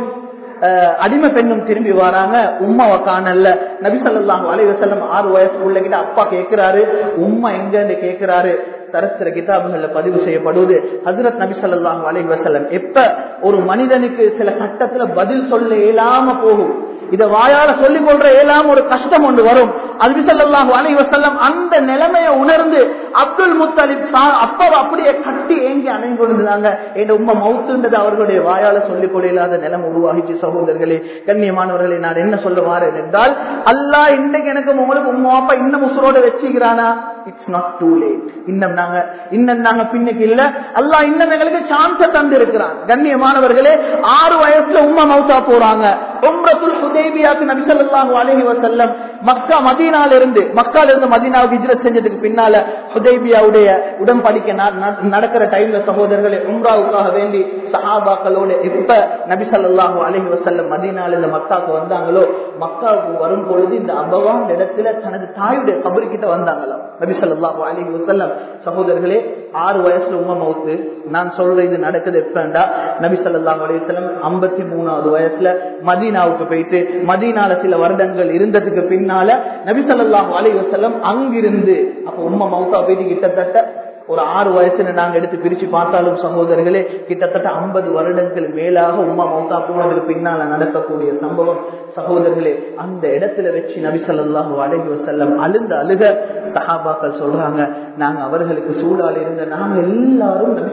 அடிமை பெண்ணும் திரும்பி வராங்க உம்மாவை காணல. நபி ஸல்லல்லாஹு அலைஹி செல்லம் ஆறு வயசு உள்ளகிட்ட அப்பா கேட்கிறாரு உம்மா எங்கன்னு கேட்கிறாரு தரத்திர கிதாபுகள்ல பதிவு செய்யப்படுவது ஹசரத் நபி ஸல்லல்லாஹு அலைஹி செல்லம் எப்ப ஒரு மனிதனுக்கு சில கட்டத்துல பதில் சொல்ல இயலாம போகும்? இதை வாயால சொல்லிக் கொள்ற ஏலாம் ஒரு கஷ்டம் ஒன்று வரும். அல்பிசல்லாஹு அலைஹி வஸல்லம் அந்த நிலைமையை உணர்ந்து அப்துல் முத்தலிப் சா- அப்பா அப்படியே கட்டி ஏங்கி அணைந்து கொண்டிருந்தாங்க. என் உண்மை மவுத்துன்றது அவர்களுடைய வாயால சொல்லிக் கொள்ளாத நிலம் உருவாகிச்சு சகோதரர்களே. கண்ணியமானவர்களே நான் என்ன சொல்ல வாரேன் என்றால் அல்லாஹ் இன்றைக்கு எனக்கு உங்களுக்கு உம்மா அப்பா இன்னும் உசுரோட வச்சுக்கிறானா? இட்ஸ் நாட் டூ லேட் இன்னும் நாங்க இன்னும் நாங்க பின்னுக்கு இல்ல. அல்லாஹ் இன்னும் எங்களுக்கு சான்ஸ தந்து இருக்கிறான் கண்ணியமானவர்களே ஆறு வயசுல உமா மவுத்தா போறாங்க. உம்ரத்துல் ஹுதைபியாக்கு நபி ஸல்லல்லாஹு அலைஹி வஸல்லம் மக்கா மதீனால இருந்து மக்கால இருந்து மதீனாவுக்கு ஹிஜ்ரத் செஞ்சதுக்கு பின்னால ஹுதைபியாவுடைய உடன்படிக்கை நடக்கிற டைம்ல சகோதரர்களே உம்ராவுக்காக வேண்டி சஹாபாக்களோட எப்ப நபிசல்லாஹு அலஹி வசல்லம் மதீனால இந்த மக்காவுக்கு வந்தாங்களோ மக்காவுக்கு வரும் பொழுது இந்த அபவான் இடத்துல தனது தாயுடைய கபருக்கிட்ட கிட்ட வந்தாங்களாம் நபி ஸல்லல்லாஹு அலைஹி சகோதரர்களே ஆறு வயசுல உம்மா மவுத்து நான் சொல்ற இது நடக்குது எப்பண்டா? நபி ஸல்லல்லாஹு அலைஹி வஸல்லம் 53வது வயசுல மதீனாவுக்கு போயிட்டு மதீனால சில வருடங்கள் இருந்ததுக்கு பின்னால் நபி சல்லாஹூ அலி வசலம் அங்கிருந்து அப்ப உம்மா மவுத்தா போயிட்டு கிட்டத்தட்ட ஒரு ஆறு வயசுல நாங்க எடுத்து பிரிச்சு பார்த்தாலும் சகோதரர்களே கிட்டத்தட்ட 50 வருடங்கள் மேலாக உம்மா மௌத்தா போனதுக்கு பின்னால நடக்கக்கூடிய சம்பவம். சகோதரர்களே அந்த இடத்துல வச்சு நபி அழகி செல்லம் அழுந்த அழுக சஹாபாக்கள் சொல்றாங்க நாங்க அவர்களுக்கு சூடால் இருந்த நாங்க எல்லாரும் நபி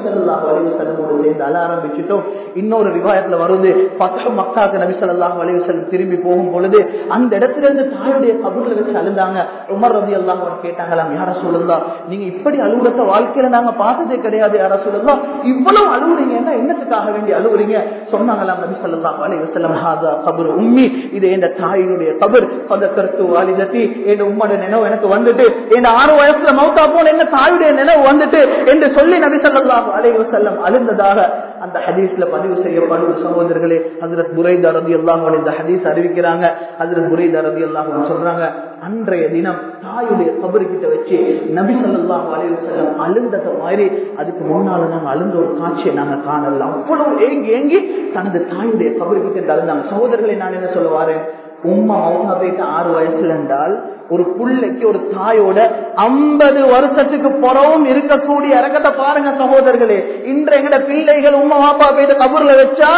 அழகி செல்லமோடு சேர்ந்து அழ ஆரம்பிச்சிட்டோம். இன்னொரு ரிவாயத்துல வருது பத்து மக்காக்கு நபி அழகி செல்லம் திரும்பி போகும் பொழுது அந்த இடத்துல இருந்து தாயுடைய கபூர்ல வச்சு அழுந்தாங்க ரொம்ப ரவி எல்லாம் கேட்டாங்களாம் யார சொல்லுங்களா நீங்க இப்படி அழுகுறத வாழ்க்கையில நாங்க பார்த்ததே கிடையாது யார சொல்லலாம் இவ்வளவு அழுவுறீங்கன்னா என்னத்துக்காக வேண்டி அழுவுறீங்க? சொன்னாங்களாம் நபி சொல்லலாம் அலைஹி வஸல்லம் ஹாதா கபர் உம்மி. இது என் தாயினுடைய கபர் பதக்கருத்து வாலிதத்தி. என் உம்மோட நினைவு எனக்கு வந்துட்டு என் ஆறு வயசுல மௌத்தா போன என்ன தாயுடைய நினைவு வந்துட்டு என்று சொல்லி நபி சொல்லலாம் அலைஹி வஸல்லம் அழுந்ததாக அந்த ஹதீஸ்ல பதிவு செய்யப்படும். சகோதரர்களே ஹசரத் புரைதா ரலியல்லாஹு அன்ஹு இந்த ஹதீஸ் அறிவிக்கிறாங்க. ஹசரத் புரைதா ரலியல்லாஹு அன்ஹு சொல்றாங்க அன்றைய தினம் தாயுடைய கபரு கிட்ட வச்சு நபி ஸல்லல்லாஹு அலைஹி வஸல்லம் அழுந்தத மாதிரி அதுக்கு முன்னால நாங்க அழுந்த ஒரு காட்சியை நாங்க காணல. அவ்வளவு ஏங்கி ஏங்கி தனது தாயுடைய கபரு கிட்ட அழுந்தாங்க சகோதரர்களை நான் என்ன சொல்ல வாரேன் உம்மா மௌசா போயிட்டு ஆறு வயசுல என்றால் ஒரு புள்ளைக்கு ஒரு தாயோட ஐம்பது வருஷத்துக்கு புறவும் இருக்கக்கூடிய இறக்கத்தை பாருங்க சகோதரர்களே. இன்று எங்கட பிள்ளைகள் உம்மா வாப்பா போயிட்டு கபூர்ல வச்சா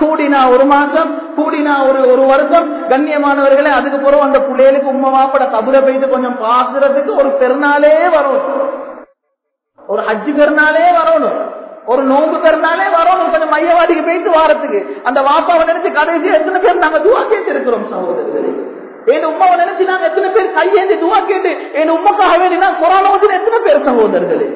கூடினா ஒரு மாசம் கூடினா ஒரு ஒரு வருஷம். கண்ணியமானவர்களே அதுக்கு பிறகு அந்த பிள்ளைகளுக்கு உமா வாப்பட கபூரை போயிட்டு கொஞ்சம் பாக்குறதுக்கு ஒரு பெருநாளே வரும். ஒரு ஹஜ்ஜு பெருநாளே வரணும். ஒரு நோன்பு பெருநாளே வரணும். கொஞ்சம் மையவாடிக்கு போயிட்டு வாரத்துக்கு. அந்த வாப்பாவை நினைச்சு கடைசி எத்தனை பேர் நாங்க துவா கேட்டு இருக்கிறோம் சகோதரர்களே? என் உமாவை நினைச்சு நாங்க எத்தனை பேர் கையேந்தி துவா கேட்டு என் உமக்காக வேண்டி நான் கொரோனா எத்தனை பேர் சகோதரர்களே?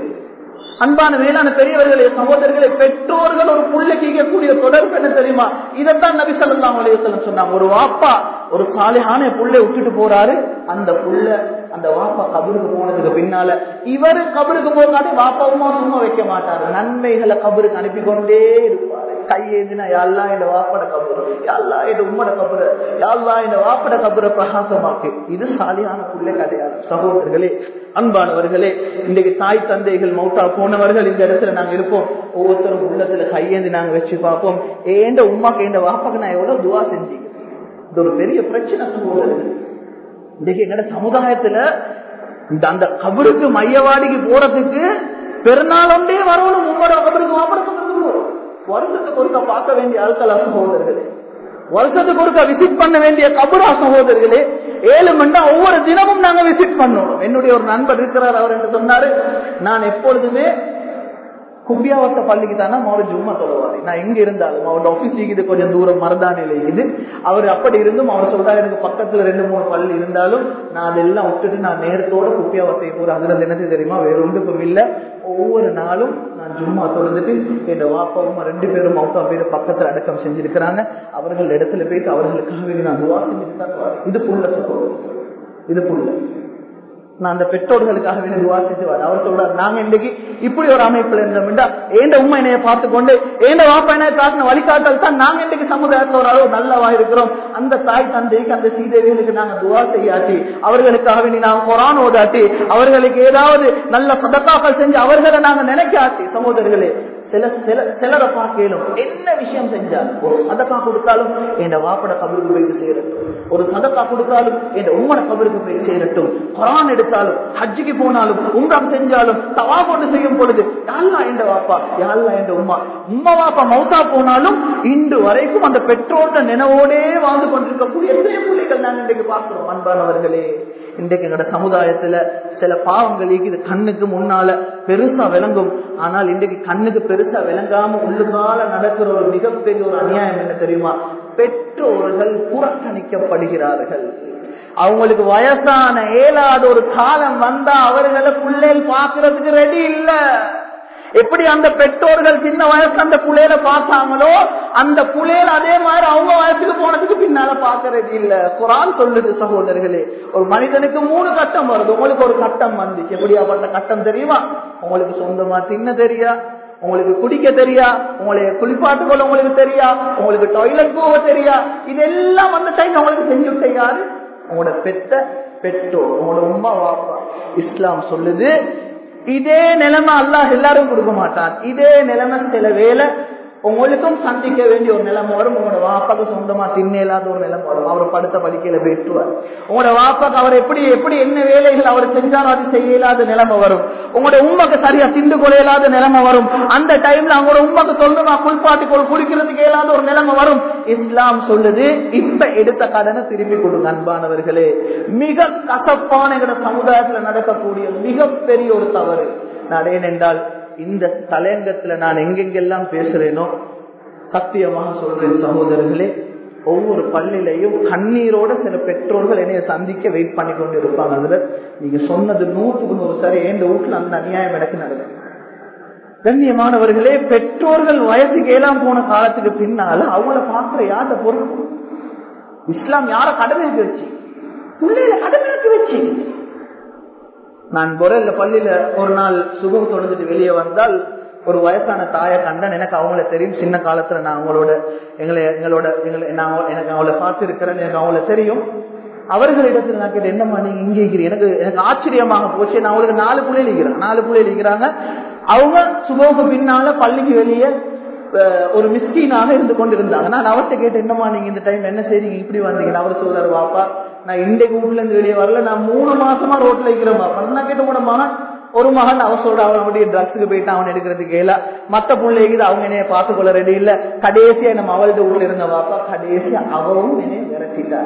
அன்பான வேளாண் பெரியவர்களே சகோதரர்களே பெற்றோர்கள் ஒரு புள்ள கேட்கக்கூடிய தொடர்பு என்ன தெரியுமா? இதைத்தான் நபி சொல்லாம் அலைஹி சொன்னாங்க. ஒரு வாப்பா ஒரு சாலிஹான புள்ளை விட்டுட்டு போறாரு. அந்த புள்ள அந்த வாப்பா கபருக்கு போனதுக்கு பின்னால இவரு கபருக்கு போகாதே உமா சும்மா வைக்க மாட்டாரு. நன்மைகளை கபருக்கு அனுப்பி கொண்டே இருப்பாரு. கையேந்தினா யாழ்லா இந்த வாப்பட கபரு. யாழ்லா இந்த உம்மட கபரு. யாழ்லா இந்த வாப்பட கபரை பிரகாசமாக்கு. இது சாலியான புள்ளை கிடையாது சகோதரர்களே அன்பானவர்களே இன்றைக்கு தாய் தந்தைகள் மௌத்தா போனவர்கள் இந்த இடத்துல நாங்க இருப்போம். ஒவ்வொருத்தரும் உள்ளத்துல கையேந்தி நாங்க வச்சு பார்ப்போம். ஏண்ட உமாக்கு ஏண்ட வாப்பாக்கு நான் எவ்வளவு துவா செஞ்சு இது ஒரு பெரிய பிரச்சனை சகோதரர்கள். இன்னைக்கு எங்கட சமுதாயத்துல இந்த அந்த கபருக்கு மையவாடிக்கு போறதுக்கு பெருநாள் ஒன்றே வரணும். உங்களோட கபருக்கு வாப்பட கபருக்கு போறோம். வருஷத்துக்கு ஒருக்க பார்க்க வேண்டிய ஆட்களா சகோதரர்களே. வருஷத்துக்கு ஒருக்க விசிட் பண்ண வேண்டிய கபுரா சகோதரர்களே ஏழு மண்டா ஒவ்வொரு தினமும் நாங்க விசிட் பண்ணணும் என்னுடைய ஒரு நண்பர் இருக்கிறார் அவர் என்று சொன்னாரு நான் எப்பொழுதுமே கும்பியாவட்ட பள்ளிக்கு தானே அவரு ஜும்மா சொல்லுவாரு நான் எங்க இருந்தாலும் அவரோட ஆபீஸ் இருக்குது கொஞ்சம் தூரம் மருதானில இருக்குது அவர் அப்படி இருந்தும் அவர் சொல்றாரு எனக்கு பக்கத்துல ரெண்டு மூணு பள்ளி இருந்தாலும் நான் அதெல்லாம் விட்டுட்டு நான் நேரத்தோட குப்பியாவத்தை போற அதுல என்னது தெரியுமா? வேற ஒன்றுக்கும் இல்ல. ஒவ்வொரு நாளும் நான் ஜும்மா தொடர்ந்துட்டு என் வாப்பாவும் ரெண்டு பேரும் மௌத்தா பேரு பக்கத்துல அடக்கம் செஞ்சிருக்கிறாங்க. அவர்கள் இடத்துல போயிட்டு அவர்களுக்காக நான் துவா செஞ்சுட்டு தான் இது புள்ள சகோதரர் இது புள்ள நான் அந்த பெற்றோர்களுக்காக வேண்டி துவா செஞ்சுவார் அவர் சொல்றாரு நாங்க இன்னைக்கு இப்படி ஒரு அமைப்புல இருந்தோம்டா ஏண்ட உண்மை என்னைய பார்த்து கொண்டு ஏண்ட வாப்பா என்ன காட்டின வழிகாட்டல் தான் நாங்க இன்னைக்கு சமுதாயத்துல ஒரு அளவு நல்லவா இருக்கிறோம். அந்த தாய் தந்தைக்கு அந்த சீதேவிகளுக்கு நாங்க துவா செய்யாட்டி அவர்களுக்காக வேண்டி நாங்க கொரான் ஓதாட்டி அவர்களுக்கு ஏதாவது நல்ல பதத்தாக்கள் செஞ்சு அவர்களை நாங்க நினைக்காட்டி சகோதரர்களே சில சில சிலரை பார்க்கலும் என்ன விஷயம் செஞ்சால் ஒரு சதக்கா கொடுத்தாலும் என் வாப்பட கபருக்கு போயிட்டு சேரட்டும். ஒரு சதக்கா கொடுத்தாலும் என் உம்மட கபருக்கு போய் சேரட்டும். குரான் எடுத்தாலும் ஹஜ்ஜுக்கு போனாலும் உங்கம் செஞ்சாலும் தவா கொண்டு செய்யும் பொழுது யாழ்லா என் வாப்பா யாழ்லா என் உம்மா. உம்மா வாப்பா மௌத்தா போனாலும் இன்று வரைக்கும் அந்த பெற்றோர்ட நினைவோடே வாழ்ந்து கொண்டிருக்கக்கூடிய எத்தனை பிள்ளைகள் நாங்கள் இன்றைக்கு பார்க்கிறோம் அன்பானவர்களே. இன்றைக்கு எங்களோட சமுதாயத்துல சில பாவங்கள் இருக்குது கண்ணுக்கு முன்னால பெருசா விளங்கும். ஆனால் இன்றைக்கு கண்ணுக்கு பெருசா விளங்காம உள்ளுக்கால நடக்கிற ஒரு மிகப்பெரிய ஒரு அநியாயம் என்ன தெரியுமா? பெற்றோர்கள் புறக்கணிக்கப்படுகிறார்கள். அவங்களுக்கு வயசான ஏழாத ஒரு காலம் வந்தா அவர்களை பிள்ளைகள் பாக்குறதுக்கு ரெடி இல்ல. எப்படி அந்த பெற்றோர்கள் சின்ன வயசு அந்த புள்ளையில பார்த்தாங்களோ அந்த புள்ளையில அதே மாதிரி அவங்க வயசுக்கு போனதுக்கு பின்னால பாக்குறது இல்ல. குரான் சொல்லுது சகோதரர்களே. ஒரு மனிதனுக்கு மூணு கட்டம் வருது. உங்களுக்கு ஒரு கட்டம் வந்துச்சு எப்படியாப்பட்ட கட்டம் தெரியுமா? உங்களுக்கு சொந்தமா தின்ன தெரியா? உங்களுக்கு குடிக்க தெரியா? உங்களுக்கு குளிப்பாட்டு போல உங்களுக்கு தெரியா? உங்களுக்கு டாய்லெட் போக தெரியா? இதெல்லாம் அந்த டைம் உங்களுக்கு செஞ்சு யாரு? உங்களோட பெத்த பெற்றோர். உங்களோட உமா வாப்பா. இஸ்லாம் சொல்லுது இதே நிலைமை அல்லாஹ் எல்லாரும் கொடுக்க மாட்டான். இதே நிலைமை சில வேலை உங்களுக்கும் சந்திக்க வேண்டிய ஒரு நிலைமை வரும். உங்களோட வாப்பாக்கு சொந்தமா திண்ண இல்லாத ஒரு நிலைமை வரும். அவர் படுத்த படிக்கையில போயிட்டுவார் உங்களோட வாப்பாக்கு அவர் எப்படி எப்படி என்ன வேலைகள் அவர் செஞ்சாலும் அது செய்ய இல்லாத நிலைமை வரும். உங்களோட உண்மைக்கு சரியா திண்டு கொலையில்லாத நிலைமை வரும். அந்த டைம்ல அவங்களோட உண்மைக்கு சொல்லணுமா குளிப்பாட்டி கொள் குடிக்கிறதுக்கு இல்லாத ஒரு நிலைமை வரும். இஸ்லாம் சொல்லுது இப்ப எடுத்த கடனை திரும்பி கொடுங்க அன்பானவர்களே. மிக கசப்பான எங்களோட சமுதாயத்துல நடக்கக்கூடிய மிகப்பெரிய ஒரு தவறு. நடேன் என்றால் இந்த தலையங்கத்துல நான் எங்கெங்கெல்லாம் பேசுறேனோ சத்தியமாக சொல்றேன் சகோதரர்களே ஒவ்வொரு பள்ளியிலையும் கண்ணீரோட சில பெற்றோர்கள் என்னைய சந்திக்க வெயிட் பண்ணி கொண்டு இருப்பாங்க. அதுல நீங்க சொன்னது நூற்றுக்கு நூறு சரி எந்த வீட்டுல அந்த அநியாயம் எனக்கு நடக்கும் கண்ணியமானவர்களே பெற்றோர்கள் வயசுக்கு ஏழாம் போன காலத்துக்கு பின்னால அவங்கள பாக்குற யார பொருள் இஸ்லாம் யார கடமைக்கு வச்சு? பிள்ளைகளை கடமைக்கு வச்சு. நான் பொரல்ல பள்ளியில ஒரு நாள் சுகம் தொடர்ந்துட்டு வெளியே வந்தால் ஒரு வயசான தாயை கண்டன். எனக்கு அவங்கள தெரியும். சின்ன காலத்துல நான் அவங்களோட எங்களை எங்களோட எங்களை நான் எனக்கு அவங்கள பார்த்திருக்கிறேன். எனக்கு அவங்கள தெரியும். அவர்களிடத்தில் நான் கேட்டு என்னம்மா நீங்க இங்கே இருக்கிறீங்க எனக்கு எனக்கு ஆச்சரியமாக போச்சு. நான் அவங்களுக்கு நாலு பிள்ளைகள் இருக்கிறேன். நாலு பிள்ளைகள் இருக்கிறாங்க. அவங்க சுபோக பின்னால பள்ளிக்கு வெளியே ஒரு மிஸ்கீனாக இருந்து கொண்டிருந்தாங்க. நான் அவர்கிட்ட கேட்டு என்னமா நீங்க இந்த டைம் என்ன செய்றீங்க? இப்படி வந்தீங்க அவர் சொல்றாரு வாப்பா நான் இன்றைக்கு வீட்டுல இருந்து வெளியே வரல. நான் மூணு மாசமா ரோட்ல இருக்கிறேன் பாப்பா நான் கேட்ட கூட மகன் ஒரு மகன். அவன் சொல்ற அவன் அப்படியே ட்ரக்ஸுக்கு போயிட்டு அவன் எடுக்கிறதுக்கு இல்ல மத்த பிள்ளைக்கு அவங்க என்னைய பார்த்துக்கொள்ள ரெடி இல்ல. கடைசியா நம்ம அவள்கிட்ட ஊர்ல இருந்த வாப்பா கடைசியா அவவும் என்னைய விரட்டிட்டா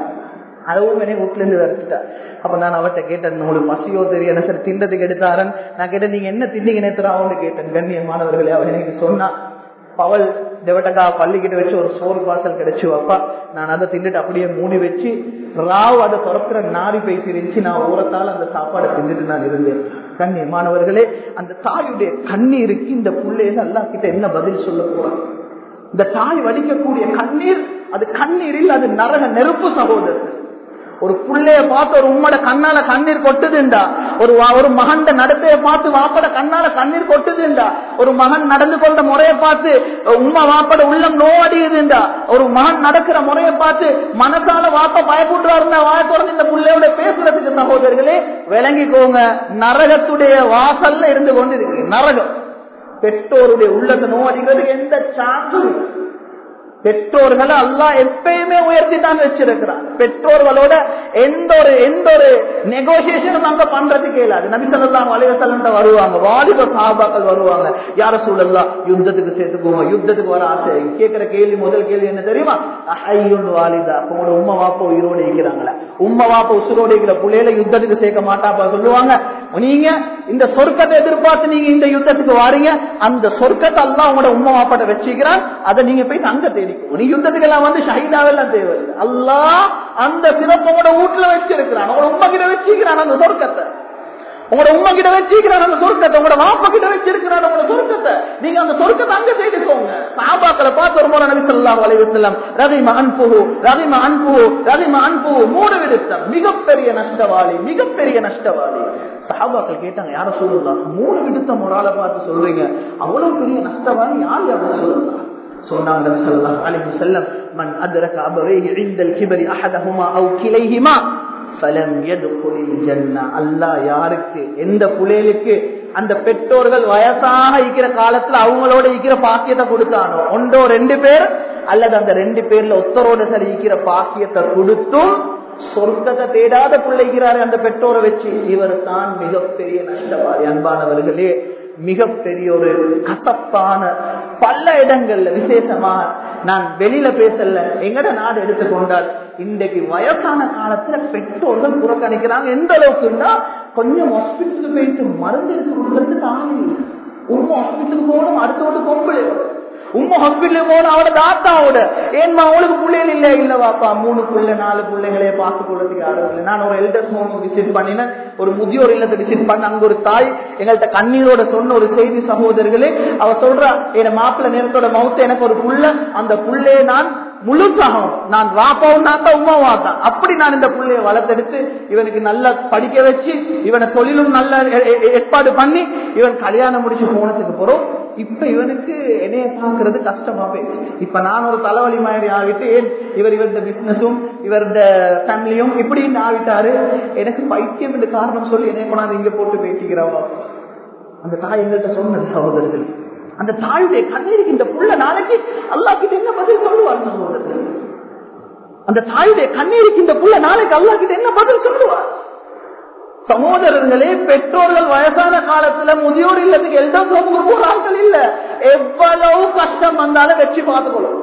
அதுவும் என்னை வீட்டுல இருந்து விரட்டிட்டா அப்ப நான் அவர்கிட்ட கேட்டேன் உங்களுக்கு மசியோ தெரியும் என்ன சார் தின்றதுக்கு எடுத்தாரன் நான் கேட்டேன் நீங்க என்ன திண்டிங்க நேத்துறான்னு கேட்டேன் கண்ணியமானவர்களே அவன் எனக்கு சொன்னா பவல் தேவட்டக்கா பள்ளிக்கிட்ட வச்சு ஒரு சோறு பாசல் கிடைச்சு அப்பா நான் அதை தின்னுட்டு அப்படியே மூடி வச்சு ராவ் அதை துறக்கிற நாரி பேசிருந்துச்சு நான் ஓரத்தால் அந்த சாப்பாடை தின்னுட்டு நான் இருந்தேன். கண்ணியமானவர்களே அந்த தாயுடைய கண்ணீருக்கு இந்த பிள்ளைன்னு அல்லா கிட்ட என்ன பதில் சொல்ல போறான்? இந்த தாய் வடிக்கக்கூடிய கண்ணீர் அது கண்ணீரில் அது நரக நெருப்பு சகோதரர். ஒரு புள்ளைய பார்த்து ஒரு உம்மட கண்ணால கண்ணீர் கொட்டுதுண்டா? ஒரு ஒரு மகன் நடத்தைய பார்த்து வாப்பட கண்ணால கண்ணீர் கொட்டுதுண்டா? ஒரு மகன் நடந்து கொண்ட முறைய பார்த்து உண்மை வாப்பட உள்ளம் நோவடியுதுண்டா? ஒரு மகன் நடக்கிற முறைய பார்த்து மனசால வாப்ப பயப்படுறாருந்தா வாய தொடர்ந்து இந்த புள்ளையோட பேசுறதுக்கு சகோதரர்களே விளங்கிக்கோங்க. நரகத்துடைய வாசல்ல இருந்து கொண்டு நரகம். பெற்றோருடைய உள்ளத்தை நோவடிக்கிறதுக்கு எந்த சான்ஸும் பெற்றோர்களை அல்லா எப்பயுமே உயர்த்தி தான் வச்சிருக்கிறான் பெற்றோர்களோட எந்த ஒரு எந்த ஒரு நெகோசியேஷனும் அங்க பண்றதுக்கு இயலாது நபிசல்லாம் வலைவசல்ல வருவாங்க. வாலிப சாபாக்கள் வருவாங்க. யார சூழல்லாம் யுத்தத்துக்கு சேர்த்துக்குவோம் யுத்தத்துக்கு வர ஆசை கேட்கிற கேள்வி முதல் கேள்வி என்ன தெரியுமா? ஐயொன்று வாலிதா. உங்களோட உம்மா வாப்ப உயிரோடு இருக்கிறாங்களா. உம்மா வாப்ப உசுரோடு இருக்கிற புள்ளையில யுத்தத்துக்கு சேர்க்க மாட்டாப்பா சொல்லுவாங்க. நீங்க இந்த சொர்க்கத்தை எதிர்பார்த்து நீங்க இந்த யுத்தத்துக்கு வாரீங்க. அந்த சொர்க்கத்தை எல்லாம் உங்களோட உம்மா வாப்பாட்ட வச்சுக்கிறான் அதை நீங்க போய் அங்க தேடி நீ யுத்தத்துக்கு எல்லாம் வந்து ஷஹீதாவெல்லாம் தேவையில்லை. அல்லா அந்த சிறப்போட வீட்டுல வச்சிருக்கிறான். உங்களோட உண்மை கிட்ட வச்சிருக்கிறான் அந்த சொர்க்கத்தை. உங்களோட உண்மை கிட்ட வச்சிருக்கிறான் அந்த சொர்க்கத்தை. உங்களோட வாப்ப கிட்ட வச்சிருக்கிறான் உங்களோட சொர்க்கத்தை. நீங்க அந்த சொர்க்கத்தை அங்க செய்துக்கோங்க. சாபாக்களை பார்த்து ஒரு முறை நபி சொல்லலாம் வலைவிசல்லாம் ரவிம அன்புகு ரவிம அன்புகு ரவிம அன்புகு மூணு விடுத்தம் மிகப்பெரிய நஷ்டவாளி மிகப்பெரிய நஷ்டவாளி. சஹாபாக்கள் கேட்டாங்க யார சொல்லலாம் மூணு விடுத்தம் ஒரு ஆளை பார்த்து சொல்றீங்க. அவ்வளவு பெரிய நஷ்டவாளி யார் யாரும் சொல்லலாம் சொன்னாங்க ஸல்லல்லாஹு அலைஹி வஸல்லம் மன் அத்ரக அபவைஹி இன்தல் கிபரி அஹதஹுமா அவ் ஃபலம் அல்லாஹ் யாருக்கு எந்த புலேலுக்கு அந்த பெற்றோர்கள் வயசாக இருக்கிற காலத்துல அவங்களோட இருக்கிற பாக்கியத்தை கொடுத்தானோ? ஒன்றோ ரெண்டு பேர் அல்லது அந்த ரெண்டு பேர்ல ஒத்தரோட சரி இருக்கிற பாக்கியத்தை கொடுத்தும் சொர்க்கத்தை தேடாத பிள்ளைகிறாரு அந்த பெற்றோரை வச்சு இவர் தான் மிகப்பெரிய நஷ்டவாதி அன்பானவர்களே மிகப்பெரிய ஒரு கசப்பான பல இடங்கள்ல விசேஷமாக நான் வெளியில பேசல. எங்கட நாடு எடுத்துக்கொண்டால் இன்றைக்கு வயசான காலத்துல பெற்றோர்கள் புறக்கணிக்கிறாங்க. எந்த அளவுக்குன்னா கொஞ்சம் ஹாஸ்பிட்டலுக்கு போயிட்டு மருந்து எடுத்து கொடுக்கறதுக்கு ஆள் இல்லை. உங்க ஹாஸ்பிட்டலுக்கு போகணும் அடுத்தோடு பொம்பளை உங்க ஹாஸ்பிட்டலுக்கு போன அவட தாத்தாவோட. ஏன்மா அவளுக்கு பிள்ளைகள் இல்ல இல்ல வாப்பா மூணு பிள்ளை நாலு பிள்ளைகளே பார்த்து கொள்றதுக்கு யாரும் இல்லை. நான் ஒரு எல்டர்ஸ் ஹோம் விசிட் பண்ணினேன். ஒரு முதியோர் இல்லத்தை விசிட் பண்ண அங்க ஒரு தாய் எங்கள்கிட்ட கண்ணீரோட சொன்ன ஒரு செய்தி சகோதரர்களே அவ சொல்றா என் மாப்பிள்ள நேரத்தோட மௌத்த எனக்கு ஒரு புள்ள. அந்த புள்ளைய நான் முழுசாகும் நான் வாப்பாவும் நான் தான் உமாவும் தான் அப்படி நான் இந்த பிள்ளைய வளர்த்தெடுத்து இவனுக்கு நல்லா படிக்க வச்சு இவனை தொழிலும் நல்ல ஏற்பாடு பண்ணி இவன் கல்யாணம் முடிச்சு போனதுக்கு போறோம் இப்ப இவனுக்கு என்னைய பாக்குறது கஷ்டமா போயிடுச்சு இப்ப நான் ஒரு தலைவலி மாதிரி ஆகிட்டு ஏன் இவர் இவருடைய பிசினஸும் இவருடைய ஃபேமிலியும் இப்படின்னு ஆகிட்டாரு? எனக்கு பைத்தியம் என்று காரணம் சொல்லி என்னைய போனாரு இங்க போட்டு பேசிக்கிறவங்க அந்த தாய் எங்கள்கிட்ட சொன்னது சகோதரர்கள் அந்த தாயுடைய கண்ணீருக்கு இந்த புள்ள நாளைக்கு அல்லா கிட்ட என்ன பதில் சொல்லுவார் சகோதரர்கள்? அந்த தாயுடைய கண்ணீருக்கு இந்த புள்ள நாளைக்கு அல்லா கிட்ட என்ன பதில் சொல்லுவார்? சகோதரர்களே பெற்றோர்கள் வயசான காலத்துல முதியோர் இல்லத்துக்கு எல்டா போற ஆட்கள் இல்ல. எவ்வளவு கஷ்டம் வந்தாலும் வச்சு பார்த்துக்கொள்ளும்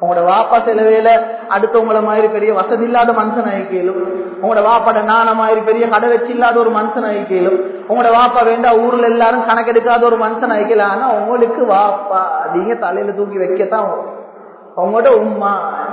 உங்களோட வாப்பா சில வேலை அடுத்தவங்கள மாதிரி பெரிய வசதி இல்லாத மனுஷன் ஆயிக்கலும் உங்களோட வாப்பாட நான மாதிரி பெரிய கடை வச்சு இல்லாத ஒரு மனுஷன் ஆயிக்கலும் உங்களோட வாப்பா வேண்டா ஊர்ல எல்லாரும் கணக்கெடுக்காத ஒரு மனுஷன் ஆயிக்கலாம் ஆனா உங்களுக்கு வாப்பா நீங்க தலையில தூக்கி வைக்கத்தான் உங்களோட உம்மா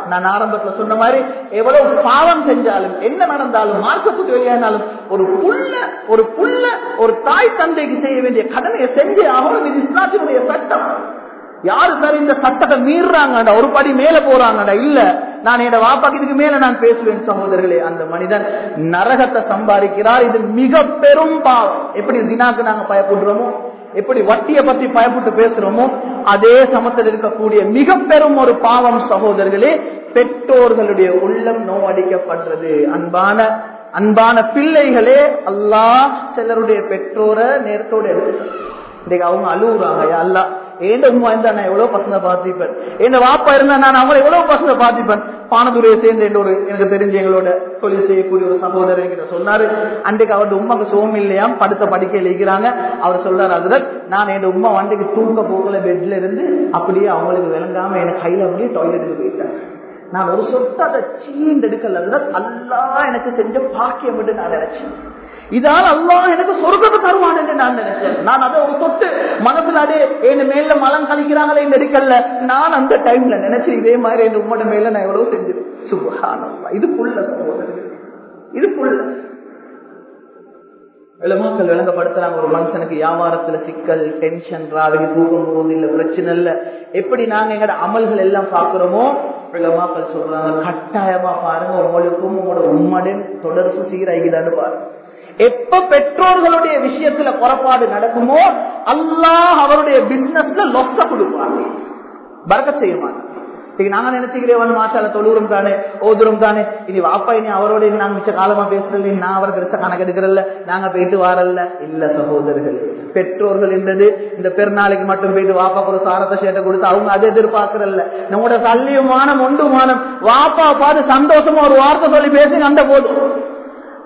நான் ஆரம்பத்துல சொன்ன மாதிரி எவ்வளவு பாவம் செஞ்சாலும் என்ன நடந்தாலும் மார்க்கத்துக்கு வெளியானாலும் ஒரு புள்ள ஒரு புள்ள ஒரு தாய் தந்தைக்கு செய்ய வேண்டிய கடமையை செஞ்சு ஆகணும். இது இஸ்லாத்தினுடைய சட்டம். யாரு சார் இந்த சட்டத்தை மீறாங்கடா ஒரு படி மேல போறாங்கடா? இல்ல. நான் என்னோட வாப்பாக்கு இதுக்கு மேல நான் பேசுவேன் சகோதரர்களே. அந்த மனிதன் நரகத்தை சம்பாதிக்கிறார். இது மிக பெரும் பாவம். எப்படி தினாக்கு நாங்க பயப்படுறோமோ எப்படி வட்டியை பத்தி பயப்பட்டு பேசுறோமோ அதே சமத்தில் இருக்கக்கூடிய மிக பெரும் ஒரு பாவம் சகோதரர்களே பெற்றோர்களுடைய உள்ளம் நோவடிக்கப்படுறது. அன்பான அன்பான பிள்ளைகளே அல்லாஹ் சிலருடைய பெற்றோரை நேரத்தோடு எடுத்து இன்னைக்கு அவங்க அழுகுறாங்க அல்லா ஏண்ட உமா இருந்தா நான் எவ்வளவு பசங்க பாத்திப்பேன் என் வாப்பா இருந்தா நான் அவங்களை எவ்வளவு பசங்க பாத்திப்பேன் பானதுரையை சேர்ந்த ஒரு எனக்கு தெரிஞ்ச எங்களோட தொழில் செய்யக்கூடிய ஒரு சகோதரர் கிட்ட சொன்னாரு. அன்றைக்கு அவருடைய உமாக்கு சோம் இல்லையாம் படுத்த படுக்கையில் இருக்கிறாங்க. அவர் சொல்றாரு அதுதான் நான் என் உமா வண்டிக்கு தூக்க போகல பெட்ல இருந்து அப்படியே அவங்களுக்கு விளங்காம எனக்கு கையில அப்படியே டாய்லெட்டுக்கு போயிட்டேன். நான் ஒரு சொத்து அதை சீண்டெடுக்கல அதுதான் அல்லா எனக்கு செஞ்ச பாக்கியம் விட்டு நான் நினைச்சேன் இதால் அல்லாஹ் எனக்கு சொர்க்கத்தை தருவான் என்று நான் நினைச்சேன் நான் அதை ஒரு தொட்டு மனசுல அதே என் மேல மலம் கழிக்கிறாங்களே நெருக்கல்ல நான் அந்த டைம்ல நினைச்சு இதே மாதிரி என் உம்மோட மேல நான் எவ்வளவு செஞ்சேன் சுபகானம்மா இது புள்ள சகோதரர்கள் இது புள்ள இளமாக்கள் விளங்கப்படுத்துறாங்க ஒரு மனுஷனுக்கு வியாபாரத்துல சிக்கல் டென்ஷன் ராவடி தூக்கம் போகுது இல்ல பிரச்சனை இல்ல. எப்படி நாங்க எங்கட அமல்கள் எல்லாம் பாக்குறோமோ இளமாக்கள் சொல்றாங்க கட்டாயமா பாருங்க உங்களுக்கும் உங்களோட உம்மடன் தொடர்பு சீராகிதான்னு பாருங்க. எப்ப பெற்றோர்களுடைய விஷயத்துல புறப்பாடு நடக்குமோ அல்லாஹ் அவருடைய பிசினஸ்ல லொச கொடுப்பாங்க பறக்க செய்ய மாட்டாங்க நாங்க நினைச்சுக்கிறேன் மாசால தொழுவுறம் தானே ஓதுரும் தானே. இனி வாப்பா இனி அவரோட நாங்க மிச்ச காலமா பேசுறது நான் அவர் பெருசா கணக்கு எடுக்கிறல்ல நாங்க போயிட்டு வரல இல்ல சகோதரர்கள் பெற்றோர்கள் என்றது இந்த பெருநாளைக்கு மட்டும் போயிட்டு வாப்பா ஒரு சாரத்தை சேட்டை கொடுத்து அவங்க அதை எதிர்பார்க்கறல்ல நம்மளோட சல்லியமானம் ஒன்றுமானம் வாப்பா பார்த்து சந்தோஷமா ஒரு வார்த்தை சொல்லி பேசி அந்த போதும்.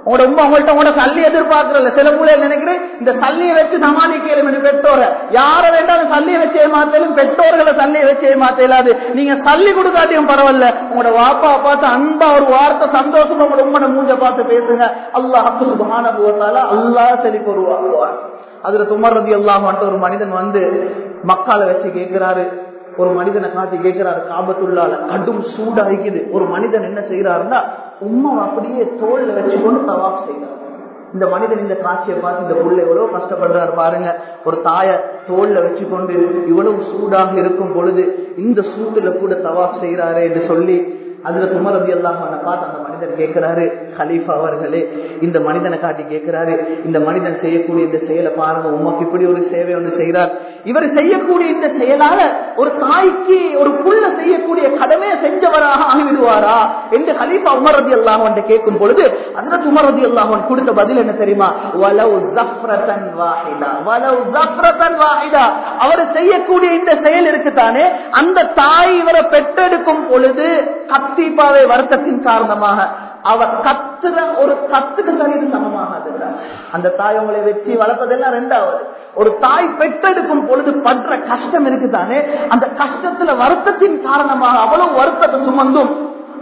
உங்களோட உமா உங்கள்ட்ட உங்களோட சல்லி எதிர்பார்க்கறல சில மூலையை நினைக்கிறேன் இந்த சல்லியை வச்சு சமாளிக்கலும் பெற்றோரை. யார வேண்டாலும் சல்லியை வச்சு ஏமாத்தலும் பெற்றோர்களை சல்லியை வச்சு ஏமாத்த இயலாது நீங்க சல்லி கொடுக்காட்டியும் பரவாயில்ல. உங்களோட வாப்பா பார்த்து அன்பா ஒரு வார்த்தை சந்தோஷமா உங்களோட உம்மனை மூஞ்ச பார்த்து பேசுங்க. அல்லாஹ் சுபஹான போட்டால அல்லாஹ் செழிப்பு உருவாக்குவார். அதுல துமர்றது அல்லாஹ் ஒரு மனிதன் வந்து மக்களை வச்சு கேட்கிறாரு ஒரு மனிதனை காட்டி கேட்கிறாரு காபத்துள்ளால கடும் சூடாகிக்குது. ஒரு மனிதன் என்ன செய்யறாருன்னா உண்மை அப்படியே தோல்ல வச்சுக்கொண்டு தவாப் செய்யறாரு இந்த மனிதன் இந்த காட்சியை பார்த்து இந்த புள்ள எவ்வளவு கஷ்டப்படுறாரு பாருங்க. ஒரு தாய தோல்ல வச்சுக்கொண்டு இவ்வளவு சூடாக இருக்கும் பொழுது இந்த சூட்டுல கூட தவாப் செய்யறாரு என்று சொல்லி அதுல துமரதி எல்லாம் பார்த்து அந்த மனிதன் கேட்கிறாரு கலீஃபா அவர்களே இந்த மனிதனை காட்டி கேட்கிறாரு இந்த மனிதன் செய்யக்கூடிய இந்த செயலை பாருங்க உமக்கு இப்படி ஒரு சேவை ஒன்று செய்கிறார். இவர் செய்யக்கூடிய இந்த செயலால ஒரு தாய்க்கு ஒரு புள்ள செய்யக்கூடிய கடமையை செஞ்சவராக ஆகிவிடுவாரா என்று கலீஃபா உமரதி அல்லாஹன் கேட்கும் பொழுது அந்த உமரதி அல்லாஹன் கொடுத்த பதில் என்ன தெரியுமா? வலவு வலவு அவர் செய்யக்கூடிய இந்த செயல் இருக்குதானே அந்த தாய் இவரை பெற்றெடுக்கும் பொழுது கத்திப்பாவை வருத்தத்தின் காரணமாக அவ கத்துற ஒரு கத்துக்கு தனிக்கு சமமாகாது. அந்த தாய் உங்களை வச்சு வளர்ப்பதெல்லாம் ரெண்டாவது ஒரு தாய் பெற்றெடுக்கும் பொழுது படுற கஷ்டம் இருக்குதானே? அந்த கஷ்டத்துல வருத்தத்தின் காரணமாக அவ்வளவு வருத்தத்தை சுமந்தும்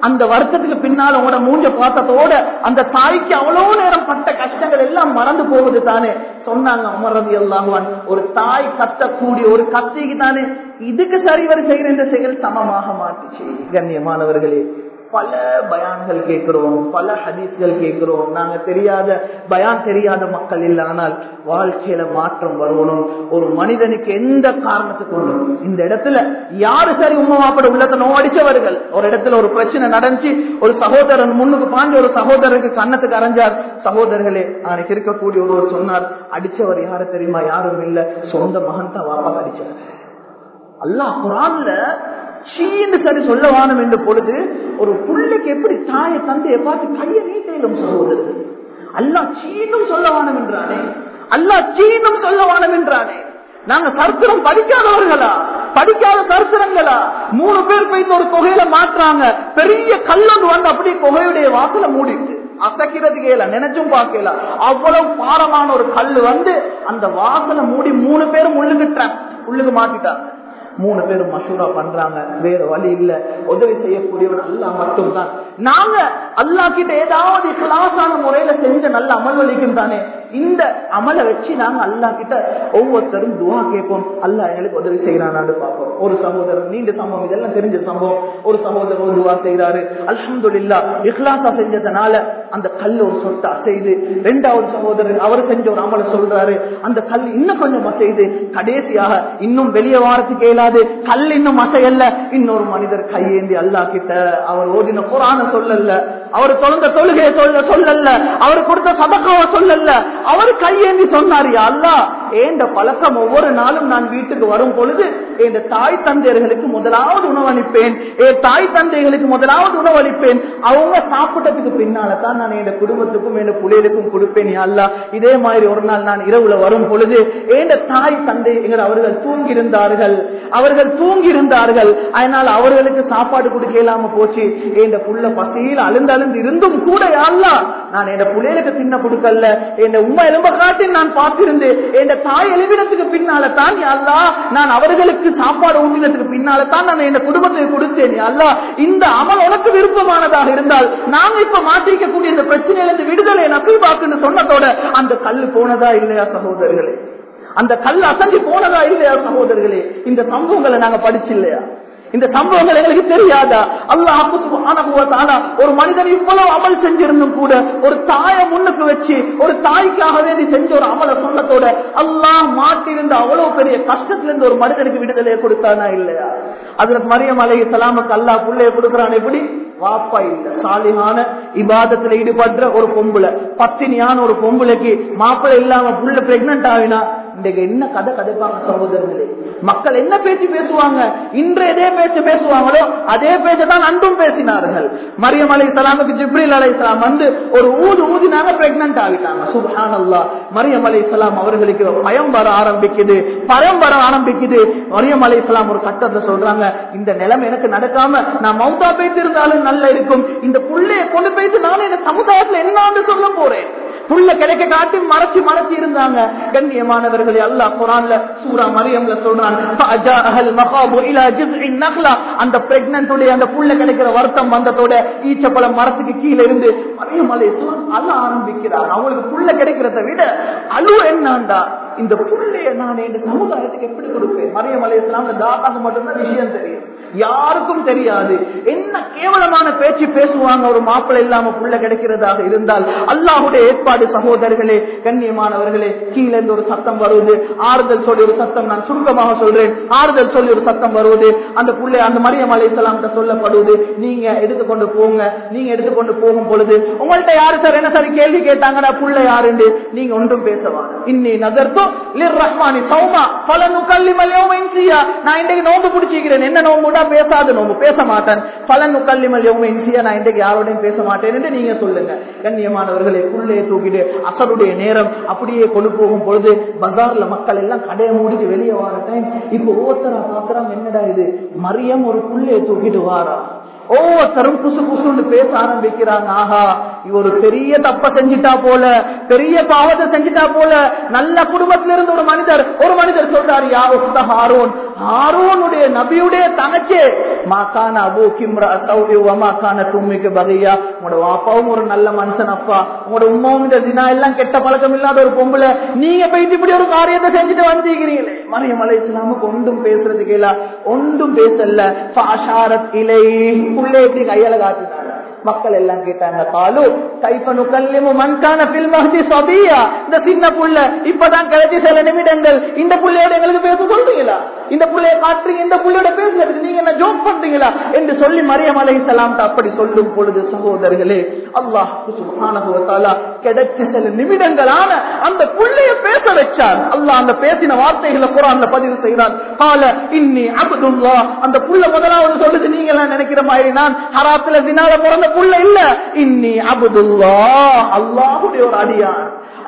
அந்த வருத்தத்துக்கு பின்னால் உங்களோட மூஞ்ச பார்த்ததோட அந்த தாய்க்கு அவ்வளவு நேரம் பட்ட கஷ்டங்கள் எல்லாம் மறந்து போகுது தானே? சொன்னாங்க அமரது எல்லாகுவான் ஒரு தாய் கத்தக்கூடிய ஒரு கத்திக்கு தானே? இதுக்கு சரிவர செய்கிற இந்த செயல் சமமாக மாட்டுச்சு. கண்ணியமானவர்களே பல பயான்கள் கேட்கிறோம் பல ஹதீஸ்கள் கேட்கிறோம். நாங்க தெரியாத பயான் தெரியாத மக்கள் இல்லை ஆனால் வாழ்க்கையில மாற்றம் வரணும். ஒரு மனிதனுக்கு எந்த காரணத்துக்கு வரணும் இந்த இடத்துல யாரு சரி உண்மமாப்பட உள்ளத்தை நோடிச்சவர்கள்? ஒரு இடத்துல ஒரு பிரச்சனை நடந்துச்சு ஒரு சகோதரன் முன்னுக்கு பாஞ்சு ஒரு சகோதரருக்கு கன்னத்துக்கு அரைஞ்சார். சகோதரர்களே அன்னைக்கு இருக்கக்கூடிய ஒருவர் சொன்னார் அடிச்சவர் யாரு தெரியுமா? யாரும் இல்ல. சொந்த மகன் தான் வாப்பா அடிச்சார். அல்லாஹ் குரான்ல சீந்து சரி சொல்ல வானம் என்று பொழுது ஒரு புள்ளைக்கு எப்படி தாயை தந்தையை பார்த்து கையை நீட்டையிலும் சொல்லுவது? அல்லா சீனும் சொல்ல வானம் என்றானே. அல்லா சீனும் சொல்ல வானம் என்றானே. நாங்க சரித்திரம் படிக்காதவர்களா? படிக்காத சரித்திரங்களா மூணு பேர் போய் ஒரு தொகையில மாற்றாங்க. பெரிய கல்லொன்று வந்து அப்படியே தொகையுடைய வாசல மூடிட்டு அசைக்கிறது இல்ல நினைச்சும் பார்க்கல அவ்வளவு பாரமான ஒரு கல் வந்து அந்த வாசலை மூடி மூணு பேரும் உள்ளுகிட்டாங்க உள்ளுக்கு மாட்டிட்டாங்க. மூணு பேரும் மசூரா பண்றாங்க. வேற வழி இல்ல. உதவி செய்யக்கூடியவன் அல்லா மட்டும்தான். நாங்க அல்லா கிட்ட ஏதாவது கிளாஸான முறையில செஞ்ச நல்ல அமல் வலிக்கும் தானே இந்த அமலை வச்சு நாங்க அல்லா கிட்ட ஒவ்வொருத்தரும் துவா கேட்போம். அல்லா எங்களுக்கு உதவி செய்யறான்னு பார்ப்போம். ஒரு சகோதரர் நீண்ட சம்பவம் இதெல்லாம் தெரிஞ்ச சம்பவம். ஒரு சகோதரர் ஒரு துவா செய்யறாரு அல்ஹம்துல்லா இஹ்லாசா செஞ்சதுனால அந்த கல் ஒரு சொட்டு அசைது ரெண்டாவது சகோதரர் அவர் செஞ்ச ஒரு அமலை சொல்றாரு. அந்த கல் இன்னும் கொஞ்சம் அசைது கடைசியாக இன்னும் வெளியே வாரத்துக்கு இயலாது. கல் இன்னும் அசையல்ல. இன்னொரு மனிதர் கையேந்தி அல்லா கிட்ட அவர் ஓதின குரான சொல்லல அவர் தொழுந்த தொழுகையை சொல்ல சொல்லல அவர் கொடுத்த சதக்காவை சொல்லல அவர் கையேந்தி சொன்னார் அல்லா ஏண்ட பழக்கம் ஒவ்வொரு நாளும் நான் வீட்டுக்கு வரும் பொழுது என் தாய் தந்தையர்களுக்கு முதலாவது உணவளிப்பேன். என் தாய் தந்தைகளுக்கு முதலாவது உணவளிப்பேன். அவங்க சாப்பிட்டதுக்கு பின்னால தான் நான் என் குடும்பத்துக்கும் என் புள்ளைகளுக்கும் கொடுப்பேன் அல்லா இதே மாதிரி ஒரு நாள் நான் இரவுல வரும் பொழுது என் தாய் தந்தை அவர்கள் தூங்கி இருந்தார்கள் அவர்கள் தூங்கி இருந்தார்கள் அதனால் அவர்களுக்கு சாப்பாடு கொடுக்க இல்லாம போச்சு. என் புள்ள பசியில் அழுந்து அழுந்து இருந்தும் கூட அல்ல நான் என் புள்ளைகளுக்கு தின்ன கொடுக்கல. என் உண்மை எலும்ப காட்டி நான் பார்த்திருந்து என் தாய் எழுவினத்துக்கு பின்னால தான் அல்லா நான் அவர்களுக்கு சாப்பாடு ஊட்டினத்துக்கு பின்னால தான் நான் என் குடும்பத்தை கொடுத்தேன் அல்லா. இந்த அமல் உனக்கு விருப்பமானதாக இருந்தால் நாங்க இப்ப மாற்றிக்கக்கூடிய இந்த பிரச்சனையிலிருந்து விடுதலை நபிபாக்குன்னு சொன்னதோட அந்த கல் போனதா இல்லையா சகோதரர்களே? அந்த கல் அசஞ்சு போனதா இல்லையா சகோதரர்களே? இந்த சம்பவங்களை நாங்க படிச்சு இல்லையா இந்த சம்பவங்கள் எங்களுக்கு தெரியாதா? அல்லாஹ் ஒரு மனிதன் இவ்வளவு அமல் செஞ்சிருந்தும் கூட ஒரு தாயை முன்னுக்கு வச்சு ஒரு தாய்க்காக வேண்டி செஞ்ச ஒரு அமல சொன்னதோட அல்லாஹ் மாட்டிருந்த அவ்வளவு பெரிய கஷ்டத்துல இருந்து ஒரு மனிதனுக்கு விடுதலையை கொடுத்தானா இல்லையா? அதுல மரியம் அலை சலாமுக்கு அல்லாஹ் புள்ளைய கொடுக்கிறான் எப்படி? வாப்பா இல்ல சாலிகான இபாதத்துல ஈடுபடுற ஒரு பொம்புல பத்தினியான ஒரு பொம்புலைக்கு மாப்பிள்ளை இல்லாம புள்ள பிரெக்னன்ட் ஆகினா இன்றைக்கு என்ன கதை கதைப்பாங்க சகோதரர்களே மக்கள் என்ன பேச்சு பேசுவாங்க? இன்று எதே பேச்சு பேசுவாங்களோ அதே பேச்சை தான் அன்றும் பேசினார்கள். மரியம் அலை சலாமுக்கு ஜிப்ரில் அலை சலாம் வந்து ஒரு ஊது ஊதினாங்க பிரெக்னன்ட் ஆகிட்டாங்க. சுபான் அல்லா மரியம் அலை சலாம் அவர்களுக்கு பயம் வர ஆரம்பிக்குது பயம் வர ஆரம்பிக்குது. மரியம் அலை சலாம் ஒரு கட்டத்தை சொல்றாங்க இந்த நிலைமை எனக்கு நடக்காம நான் மவுதா போயிட்டு இருந்தாலும் நல்லா இருக்கும். இந்த புள்ளைய கொண்டு போயிட்டு நானும் இந்த சமுதாயத்துல என்னான்னு சொல்ல போறேன். புள்ள கிடைக்க காட்டி மறைச்சு மறைச்சு இருந்தாங்க. கண்ணியமானவர்களை அல்லா குரான்ல சூரா மரியம்ல சொல்றான் அந்த பிரெக்னன்ட் அந்த புள்ள கிடைக்கிற வருத்தம் வந்ததோட ஈச்சப்பழம் மரத்துக்கு கீழே இருந்து மரியம் அலை அழ ஆரம்பிக்கிறார். அவங்களுக்கு புள்ள கிடைக்கிறத விட அழு என்னண்டா? இந்த புள்ளைய நான் இந்த சமுதாயத்துக்கு எப்படி கொடுப்பேன்? மரியம் அலை இஸ்லாம் தாத்தாக்கு மட்டும்தான் விஷயம் தெரியும். யாருக்கும் தெரியாது. என்ன கேவலமான பேச்சு பேசுவாங்க? ஒரு மாப்பிள்ளை இல்லாம புள்ள கிடைக்கிறதாக இருந்தால் அல்லாஹுடைய ஏற்பாடு சகோதரர்களே கண்ணியமானவர்களே கீழே இருந்து ஒரு சத்தம் வருவது ஆறுதல் சொல்லி ஒரு சத்தம் நான் சுருக்கமாக சொல்றேன். ஆறுதல் சொல்லி ஒரு சத்தம் வருவது அந்த புள்ளை அந்த மரியம் அலை சொல்லப்படுவது நீங்க எடுத்துக்கொண்டு போங்க. நீங்க எடுத்துக்கொண்டு போகும் பொழுது உங்கள்ட்ட யாரு சார்? என்ன சார்? கேள்வி கேட்டாங்கன்னா புள்ள யாருன்னு நீங்க ஒன்றும் பேசவாங்க இன்னி நகர்த்தோ லிர் ரஹ்மானி சௌமா பல நான் இன்றைக்கு நோம்பு பிடிச்சிக்கிறேன். என்ன நோம்புடா பேசாத நோம்பு பேச மாட்டேன். பல நுக்கல்லிமல் யௌமைன்சியா நான் இன்றைக்கு யாரோடையும் பேச மாட்டேன் என்று நீங்க சொல்லுங்க. கண்ணியமானவர்களை உள்ளே தூக்கிட்டு அசருடைய நேரம் அப்படியே கொண்டு போகும் பொழுது பஜார்ல மக்கள் எல்லாம் கடையை மூடிட்டு வெளியே வர டைம் இப்ப ஒவ்வொருத்தரா பாக்குறாங்க என்னடா இது? மரியம் ஒரு புள்ளையை தூக்கிட்டு வாரா. ஒவ்வொருத்தரும் புசு புசுன்னு பேச ஆரம்பிக்கிறாங்க. ஆஹா இவரு பெரிய தப்ப செஞ்சிட்டா போல பெரிய பாவத்தை செஞ்சிட்டா போல நல்ல குடும்பத்தில இருந்து ஒரு மனிதர் ஒரு மனிதர் சொல்றாரு யாரு ஹாரோன். ஹாரோனுடைய நபியுடைய தங்கச்சே மாக்கான அபு கிம்ரா சௌரி மாக்கான தும்மிக்கு பகையா. உங்களோட வாப்பாவும் ஒரு நல்ல மனுஷன் அப்பா. உங்களோட உமாவும் இந்த தினா எல்லாம் கெட்ட பழக்கம் இல்லாத ஒரு பொம்பளை. நீங்க போயிட்டு இப்படி ஒரு காரியத்தை செஞ்சுட்டு வந்திருக்கிறீங்களே மரியம் அலை இஸ்லாமுக்கு ஒன்றும் பேசுறதுக்கு இல்ல. ஒன்றும் பேசல. பாஷாரத் இலை புள்ளை எப்படி கையால காட்டினாங்க? மக்கள் எல்லாம் கேட்டாங்க காலு கைப்பனு கல்லிமு மண்கான பில்மஹதி சபியா. இந்த சின்ன புள்ள இப்பதான் கிடைச்சி சில நிமிடங்கள் இந்த புள்ளையோட எங்களுக்கு பேச சொல்றீங்களா? இந்த புள்ளைய காட்டுறீங்க இந்த புள்ளையோட பேசுறதுக்கு நீங்க என்ன ஜோக் பண்றீங்களா? என்று சொல்லி மரியம் அலை சலாம் அப்படி சொல்லும் பொழுது சகோதரர்களே அல்லாஹ் சுபானகுவத்தாலா கிடைச்ச சில நிமிடங்களான அந்த புள்ளைய பேச வச்சார். அல்லாஹ் அந்த பேசின வார்த்தைகளை குரான்ல பதிவு செய்கிறான் கால இன்னி அபுதுல்லா அந்த புள்ள முதலாவது சொல்லுது நீங்க எல்லாம் நினைக்கிற மாதிரி நான் ஹராத்துல தினால பிறந்த புள்ள இல்ல. இன்னி அபுதுல்லா அல்லாஹுடைய ஒரு அடியான்.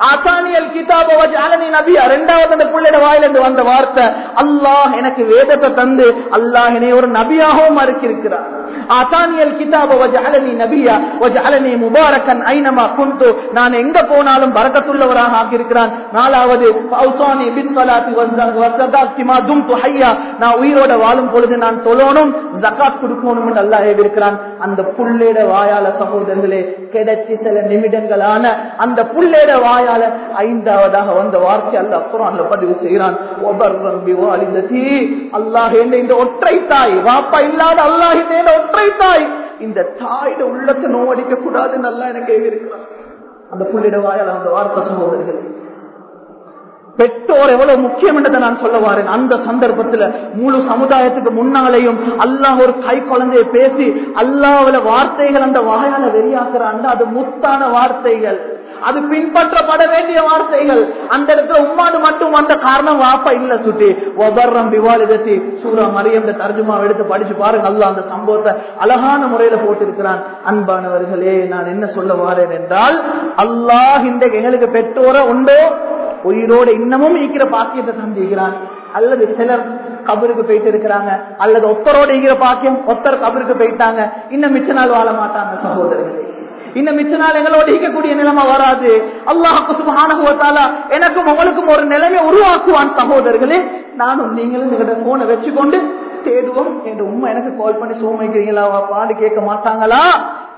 ஆசானியல் கிதாப வஜாலனி நபியா ரெண்டாவது அந்த புள்ளையோட வாயிலிருந்து வந்த வார்த்தை அல்லாஹ் எனக்கு வேதத்தை தந்து அல்லாஹ் என்னை ஒரு நபியாகவும் மறுக்கிருக்கிறார் ஆசானியல் கிதாப வஜாலனி நபியா வஜாலனி முபாரக்கன் ஐனமா குந்து நான் எங்க போனாலும் பரக்கத்துள்ளவராக ஆக்கியிருக்கிறான் நாலாவது பௌசானி பின் சலாத்தி வசதாத்தி மா தும்து ஹய்யா நான் உயிரோட வாழும் பொழுது நான் தொழணும் ஜகாத் கொடுக்கணும் என்று அல்லாஹ் இருக்கிறான் அந்த புள்ளேட வாயால சகோதரர்களே கிடைச்சி சில நிமிடங்களான அந்த புள்ளேட வாயால ஐந்தாவதாக வந்த வார்த்தை அல்ல அப்புறம் பதிவு செய்கிறான். ஒபர் ரம்பி வாலிதத்தி அல்லாஹ் இந்த ஒற்றை தாய் வாப்பா இல்லாத அல்லாஹ் இந்த ஒற்றை தாய். இந்த தாயோட உள்ளத்தை நோவடிக்க கூடாது நல்லா எனக்கு இருக்கிறான் அந்த புள்ளிட வாயால் அந்த வார்த்தை சகோதரர்கள் பெற்றோர் எவ்வளவு முக்கியம் என்றதை நான் சொல்ல வாரேன். அந்த சந்தர்ப்பத்துல முழு சமுதாயத்துக்கு முன்னாலேயும் அல்லாஹ் ஒரு கை குழந்தைய பேசி அல்லாஹ்ல வார்த்தைகள் அந்த வாயால வெறியாக்குறான் அது முத்தான வார்த்தைகள். அது பின்பற்றப்பட வேண்டிய வார்த்தைகள். அந்த இடத்துல உம்மாடு மட்டும் வந்த காரணம் வாப்பா இல்ல சுட்டி. ஒபர்றம் விவாலிதத்தி சூரா மரியம் தர்ஜுமா எடுத்து படிச்சு பாருங்க. அல்ல அந்த சம்பவத்தை அழகான முறையில போட்டிருக்கிறான். அன்பானவர்களே நான் என்ன சொல்ல வாரேன் என்றால் அல்லாஹ் இந்த எங்களுக்கு பெற்றோர உண்டோ? உயிரோட இன்னமும் இருக்கிற பாக்கியத்தை தந்திருக்கிறான் அல்லது சிலர் கபருக்கு போயிட்டு இருக்கிறாங்க. அல்லது ஒத்தரோட இருக்கிற பாக்கியம் ஒத்தர் கபருக்கு போயிட்டாங்க. இன்னும் மிச்ச நாள் வாழ மாட்டாங்க சகோதரர்களே. இன்னும் மிச்ச நாள் எங்களோட இருக்கக்கூடிய நிலைமை வராது. அல்லாஹுக்கு சுபஹானஹுவத்தாலா எனக்கும் உங்களுக்கும் ஒரு நிலைமை உருவாக்குவான் சகோதரர்களே. நானும் நீங்களும் எங்கட போனை வச்சுக்கொண்டு தேடுவோம் என் உண்மை எனக்கு கால் பண்ணி சோமைக்கிறீங்களா? பாடு கேட்க மாட்டாங்களா?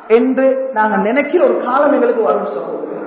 என்று நாங்க நினைக்கிற ஒரு காலம் எங்களுக்கு வரும் சகோதரர்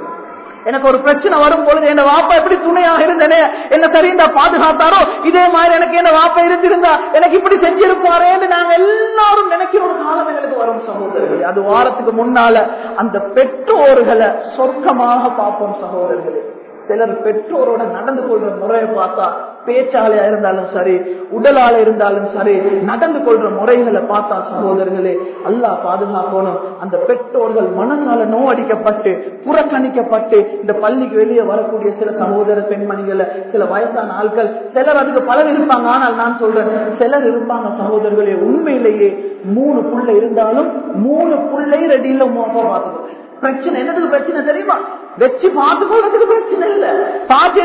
எனக்கு ஒரு பிரச்சனை வரும் பொழுது என் வாப்பா எப்படி துணையாக இருந்தனே? என்ன சரிந்தா பாதுகாத்தாரோ? இதே மாதிரி எனக்கு என்ன வாப்பா இருந்திருந்தா எனக்கு இப்படி செஞ்சிருப்பாரேன்னு நாங்க எல்லாரும் நினைக்கிற ஒரு காலம் எங்களுக்கு வரும் சகோதரர்களே. அது வாரத்துக்கு முன்னால அந்த பெற்றோர்களை சொர்க்கமாக பார்ப்போம் சகோதரர்களே. சிலர் பெற்றோரோட நடந்து கொள்ற முறையை பார்த்தா பேச்சாலையா இருந்தாலும் சரி உடலால இருந்தாலும் சரி நடந்து கொள்ற முறைகளை பார்த்தா சகோதரர்களே அல்லா பாதுகாக்கணும். அந்த பெற்றோர்கள் மனசால நோவடிக்கப்பட்டு புறக்கணிக்கப்பட்டு இந்த பள்ளிக்கு வெளியே வரக்கூடிய சில சகோதர பெண்மணிகளை சில வயசான ஆட்கள் சிலர் அதுக்கு பலர் இருப்பாங்க. ஆனால் நான் சொல்றேன் சிலர் இருப்பாங்க சகோதரர்களே உண்மையிலேயே மூணு புள்ள இருந்தாலும் மூணு புள்ளை ரெடியில மோசம் பார்த்துக்கணும் பிரச்சனை. என்னதுக்கு பிரச்சனை தெரியுமா? வச்சு பார்த்து பிரச்சனை இல்ல. பார்த்து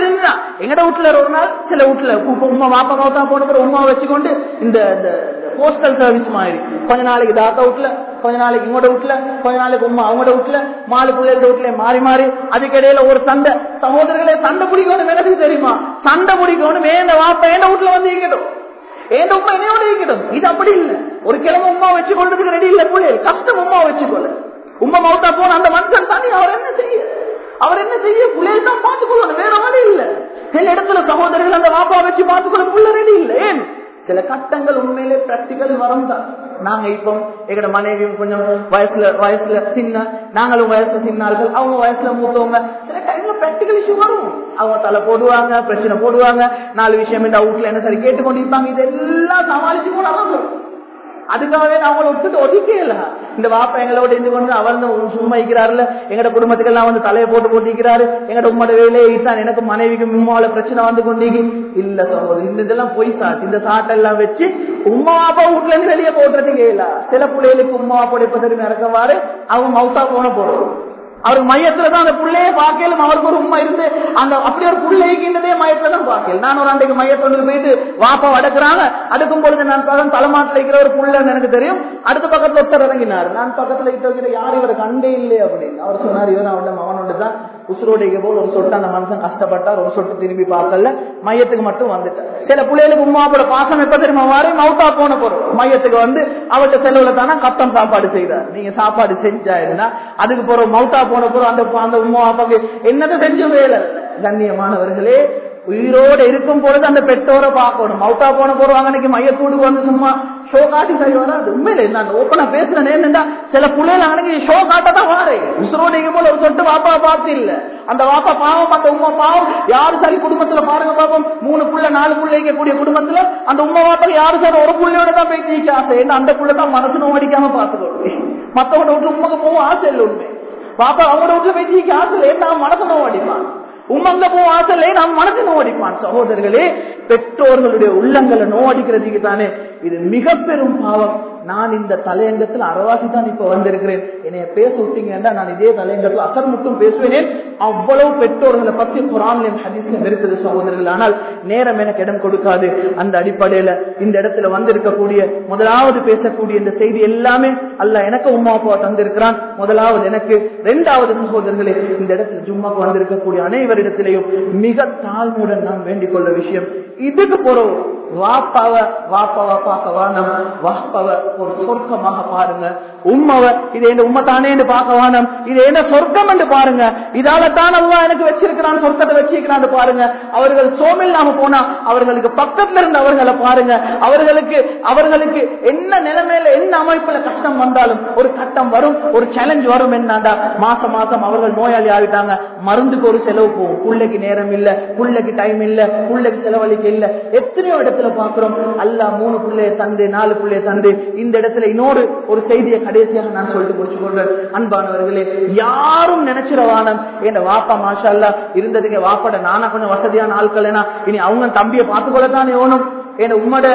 எங்கட வீட்டுல ஒரு நாள் சில வீட்டுல உமா வாப்பா மௌத்தா போன பிறகு உமா வச்சுக்கொண்டு இந்த போஸ்டல் சர்வீஸ் மாதிரி. கொஞ்ச நாளைக்கு தாத்தா வீட்டுல கொஞ்ச நாளைக்கு இவங்களோட வீட்டுல கொஞ்ச நாளைக்கு உமா அவங்களோட வீட்டுல மாலு பிள்ளைகளோட வீட்டுல மாறி மாறி அதுக்கிடையில ஒரு சண்டை. சகோதரர்களே சண்டை பிடிக்கணும் எனக்கு தெரியுமா? சண்டை பிடிக்கணும் ஏன் வாப்பா ஏந்த வீட்டுல வந்து இருக்கட்டும் ஏன் உமா என்னையோட இருக்கட்டும் இது அப்படி இல்ல. ஒரு கிழமை உமா வச்சு கொள்றதுக்கு ரெடி இல்ல பிள்ளைகள். கஷ்டம் உமா வச்சுக்கொள்ள. உமா மௌத்தா போன அந்த மனுஷன் தானே? அவர் என்ன செய்ய? அவர் என்ன செய்ய? புள்ளையை தான் பார்த்துக்கொள்ளணும் வேற வழி இல்ல. சில இடத்துல சகோதரர்கள் அந்த வாப்பா வச்சு பார்த்துக்கொள்ள புள்ள ரெடி ஏன்? சில கட்டங்கள் உண்மையிலே பிராக்டிக்கல் வரும் தான். நாங்க இப்போ எங்கட மனைவியும் கொஞ்சம் வயசுல வயசுல சின்ன நாங்களும் வயசுல சின்னார்கள் அவங்க வயசுல மூத்தவங்க. சில டைம்ல பிராக்டிக்கல் இஷ்யூ வரும். அவங்க தலை போடுவாங்க பிரச்சனை போடுவாங்க. நாலு விஷயம் இந்த அவுட்ல என்ன சரி கேட்டுக்கொண்டிருப்பாங்க. இதெல்லாம் சமாளிச்சு போனா வரும். அதுக்காகவே நான் அவங்களை விட்டுட்டு ஒதுக்கல இந்த வாப்பா எங்களோட இருந்து கொண்டு அவர் சும்மா இருக்கிறாருல எங்கட குடும்பத்துக்கு எல்லாம் வந்து தலையை போட்டு போட்டிருக்கிறாரு எங்கட உம்மோட வேலையே ஈசான் எனக்கு மனைவிக்கு உம்மாவில பிரச்சனை வந்து கொண்டீங்க இல்ல சகோதரி இந்த இதெல்லாம் பொய் சாட்டு இந்த சாட்டெல்லாம் வச்சு உம்மா அப்பா வீட்டுல இருந்து வெளியே போடுறதுக்கு இல்ல? சில பிள்ளைகளுக்கு உம்மா அப்பா இப்ப இறக்கவாறு அவங்க மவுசா போன போறோம். அவர் மையத்துலதான் அந்த பிள்ளையே பார்க்கலும் அவருக்கு ஒரு உண்மை இருந்து அந்த அப்படி ஒரு புள்ளைக்குன்றதே மையத்துல தான் பார்க்கல. நான் ஒரு அன்றைக்கு மையத்துல போயிட்டு வாப்பா வடக்குறாங்க அடுக்கும் பொழுது நான் பக்கம் தலைமாட்டில் இருக்கிற ஒரு புள்ளன்னு எனக்கு தெரியும். அடுத்த பக்கத்துல ஒருத்தர் இறங்கினார். நான் பக்கத்துல கிட்ட வைக்கிற யார் இவரை கண்டே இல்லை அப்படின்னு. அவர் சொன்னார் இவர் அவன் மகனோடு தான் உசுரோடைக்கு போல் ஒரு சொட்டு அந்த மனுஷன் கஷ்டப்பட்டார் ஒரு சொட்டு திரும்பி பார்க்கல மையத்துக்கு மட்டும் வந்துட்டார். சில பிள்ளைகளுக்கு உமாவோட பாசம் எப்ப திரும்ப மாறி மவுத்தா போன போறோம் மையத்துக்கு வந்து அவர்கிட்ட செலவுல தானே கத்தம் சாப்பாடு செய்தார். நீங்க சாப்பாடு செஞ்சாருன்னா அதுக்கு போற மவுத்தா போன போறோம் அந்த அந்த உமா அப்பாவுக்கு என்னத்தை செஞ்ச வேலை? கண்ணியமானவர்களே உயிரோட இருக்கும் பொழுது அந்த பெற்றோரை பார்க்கணும். மவுத்தா போன போறவாங்க அன்னைக்கு மையக்கூடு வந்து சும்மா ஷோ காட்டி சரி வராது உண்மையில நான் ஓப்பனா பேசுறேன் என்னண்டா? சில பிள்ளைகள் அன்னைக்கு ஷோ காட்ட தான் வாரேன் உசுரோட போல ஒரு சொட்டு வாப்பா பார்த்து இல்ல. அந்த வாப்பா பாவம் அந்த உமா பாவம். யாரு சரி குடும்பத்துல பாருங்க பாப்போம். மூணு புள்ள நாலு புள்ள இருக்கக்கூடிய குடும்பத்துல அந்த உமா வாப்பா யாரு சார்? ஒரு புள்ளையோட தான் போய் நீக்க ஆசை. ஏன்னா அந்த புள்ள தான் மனசு நோடிக்காம பார்த்துக்கணும் மத்தவங்க விட்டு உண்மைக்கு போகும் ஆசை இல்லை உண்மை. பாப்பா அவங்களோட வீட்டுல போய் நீக்க ஆசை இல்லை. ஏன்னா மனசு நோடிப்பான் உமங்க போ ஆசலே நாம் மனசு நோடிப்பான். சகோதரர்களே பெற்றோர்களுடைய உள்ளங்களை நோடிக்கிறதுக்கு தானே இது மிக பெரும் பாவம். நான் இந்த தலையங்கத்தில் அறவாசி தான் இப்ப வந்திருக்கிறேன். என்னைய பேச விட்டீங்கன்னா நான் இதே தலையங்கத்தில் அசர் மட்டும் பேசுவேன். அவ்வளவு பெற்றோர்களை பத்தி குரான்லையும் ஹதீஸ்லையும் இருக்குது சகோதரர்கள். ஆனால் நேரம் எனக்கு இடம் கொடுக்காது. அந்த அடிப்படையில இந்த இடத்துல வந்திருக்கக்கூடிய முதலாவது பேசக்கூடிய இந்த செய்தி எல்லாமே அல்ல எனக்கு உமா அப்பா தந்திருக்கிறான். முதலாவது எனக்கு. இரண்டாவது சகோதரர்களே இந்த இடத்துல ஜும்மாக்கு வந்திருக்கக்கூடிய அனைவரிடத்திலையும் மிக தாழ்மையுடன் நான் வேண்டிக் கொள்ள விஷயம். இதுக்கு போறோம் வாப்பாவ வாப்பாவ பார்க்க வானம் வாப்பாவ ஒரு சொர்க்கமாக பாருங்க. உம்மவ இது என்ன உண்மை தானே பார்க்க வானம் இது என்ன சொர்க்கம் என்று பாருங்க. இதால தான் அல்லா எனக்கு வச்சிருக்கிறான் சொர்க்கத்தை வச்சிருக்கிறான் பாருங்க. அவர்கள் சோமில்லாம போனா அவர்களுக்கு பக்கத்துல இருந்து அவர்களை பாருங்க. அவர்களுக்கு அவர்களுக்கு என்ன நிலைமையில என்ன அமைப்புல கஷ்டம் வந்தாலும் ஒரு கட்டம் வரும் ஒரு சேலஞ்ச் வரும் என்னடா மாசம் மாசம் அவர்கள் நோயாளி ஆகிட்டாங்க. மருந்துக்கு ஒரு செலவு போகும். பிள்ளைக்கு நேரம் இல்ல பிள்ளைக்கு டைம் இல்ல பிள்ளைக்கு செலவழிக்க இல்ல. எத்தனையோ இடத்துல பாக்குறோம் அல்ல மூணு பிள்ளைய தந்து நாலு பிள்ளைய தந்து இந்த இடத்துல இன்னொரு ஒரு செய்தியை கடைசியாக நான் சொல்லிட்டு முடிச்சு கொள்றேன் அன்பானவர்களே யாரும் நினைச்சிடவானம் என் வாப்பா மாஷா அல்லா இருந்ததுக்கு வாப்பாட நானா கொஞ்சம் வசதியான ஆட்கள் இனி அவங்க தம்பியை பார்த்துக்கொள்ளத்தானே ஓனும் ஏன்னா உம்மோட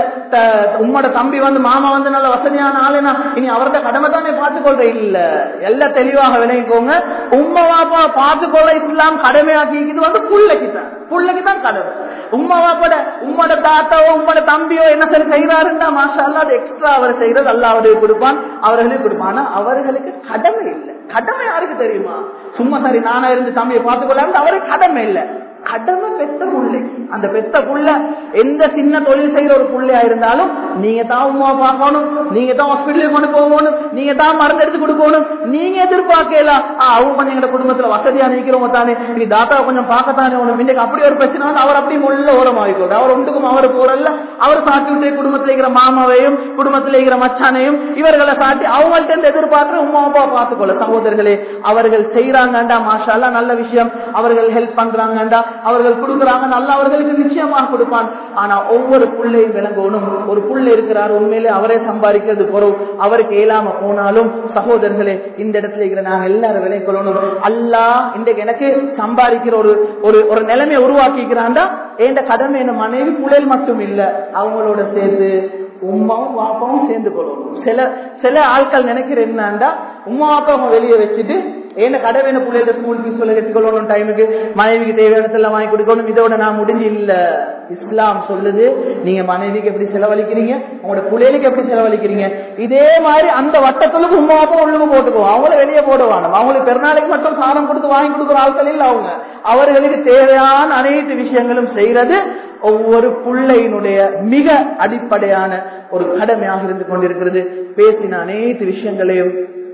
உம்மட தம்பி வந்து மாமா வந்து நல்ல வசதியான ஆளுனா இனி அவர்கிட்ட கடமை தானே பார்த்துக்கொள்ற? இல்ல. எல்லாம் தெளிவாக விளைவிக்கோங்க உம்ம வாப்பா பார்த்துக்கொள்ள இஸ்லாம் கடமையாக்கிக்குது வந்து புள்ளைக்கு தான். புள்ளைக்கு தான் கடமை. உம்மா வாப்பட உம்மோட தாத்தாவோ உம்மோட தம்பியோ என்ன சரி செய்வாருன்னா மாஷா அல்ல அது எக்ஸ்ட்ரா அவர் செய்யறது அல்ல அவருக்கு கொடுப்பான் அவர்களே கொடுப்பான். அவர்களுக்கு கடமை இல்லை. கடமை யாருக்கு தெரியுமா? சும்மா சரி நானா இருந்து தம்பியை பார்த்துக்கொள்ளாரு அவருக்கு கடமை இல்லை. கடமை பெத்த புள்ளை. அந்த பெத்த புள்ள எந்த சின்ன தொழில் செய்யற ஒரு புள்ளையா இருந்தாலும் நீங்க தான் உமா பார்க்கணும் நீங்க தான் ஹாஸ்பிட்டலுக்கு கொண்டு போகணும் நீங்க தான் மருந்து எடுத்து கொடுக்கணும் நீங்க எதிர்பார்க்கலாம் அவங்க கொஞ்சம் எங்க குடும்பத்துல வசதியா நிக்கிறவங்க தானே. நீ தாத்தா கொஞ்சம் பார்க்கத்தானே ஒண்ணு இன்னைக்கு அப்படி ஒரு பிரச்சனை வந்து அவர் அப்படி முள்ள ஓரம் ஆகிக்கோடு அவர் ஒன்றுக்கும் அவர் போறல்ல அவர் சாட்டி விட்டு குடும்பத்துல இருக்கிற மாமாவையும் குடும்பத்துல இருக்கிற மச்சானையும் இவர்களை சாட்டி அவங்கள்ட்ட இருந்து எதிர்பார்க்கிற உமா அப்பா பார்த்துக்கொள்ள சகோதரர்களே அவர்கள் செய்யறாங்கண்டா மாஷா நல்ல விஷயம். அவர்கள் ஹெல்ப் பண்றாங்கண்டா. அவர்கள் கொடுக்குறாங்க நல்ல அவர்களுக்கு நிச்சயமாக கொடுப்பான். ஆனா ஒவ்வொரு புள்ளையும் விளங்கணும். ஒரு புள்ள இருக்கிறார் உண்மையிலே அவரே சம்பாதிக்கிறது பொருள் அவருக்கு இயலாம போனாலும் சகோதரர்களே இந்த இடத்துல இருக்கிற நாங்க எல்லாரும் விலை கொள்ளணும். அல்லா இன்றைக்கு எனக்கு சம்பாதிக்கிற ஒரு ஒரு ஒரு நிலைமையை உருவாக்கிக்கிறான்டா எந்த கடமை என்ன? மனைவி புழல் மட்டும் இல்ல. அவங்களோட சேர்ந்து உமாவும் வாப்பாவும் சேர்ந்து கொள்ளணும். சில சில ஆட்கள் நினைக்கிற என்னண்டா உமா வாப்பாவை வெளியே வச்சுட்டு ஏன்னா கடை வேணும் பிள்ளைகிட்ட ஸ்கூல் ஃபீஸ் சொல்ல கட்டிக்கொள்ளணும் டைமுக்கு மனைவிக்கு தேவையானதெல்லாம் வாங்கி கொடுக்கணும். இதோட நான் முடிஞ்சு இல்ல இஸ்லாம் சொல்லுது. நீங்க மனைவிக்கு எப்படி செலவழிக்கிறீங்க? உங்களோட பிள்ளைகளுக்கு எப்படி செலவழிக்கிறீங்க? இதே மாதிரி அந்த வட்டத்துல உமா அப்பா உள்ளுக்கு போட்டுக்குவோம் அவங்கள வெளியே போடுவாங்க அவங்களுக்கு பெருநாளைக்கு மட்டும் சாணம் கொடுத்து வாங்கி கொடுக்குற ஆட்கள் இல்ல அவங்க. அவர்களுக்கு தேவையான அனைத்து விஷயங்களும் செய்யறது ஒவ்வொரு பிள்ளையினுடைய மிக அடிப்படையான ஒரு கடமையாக இருந்து கொண்டிருக்கிறது. பேசின அனைத்து விஷயங்களையும்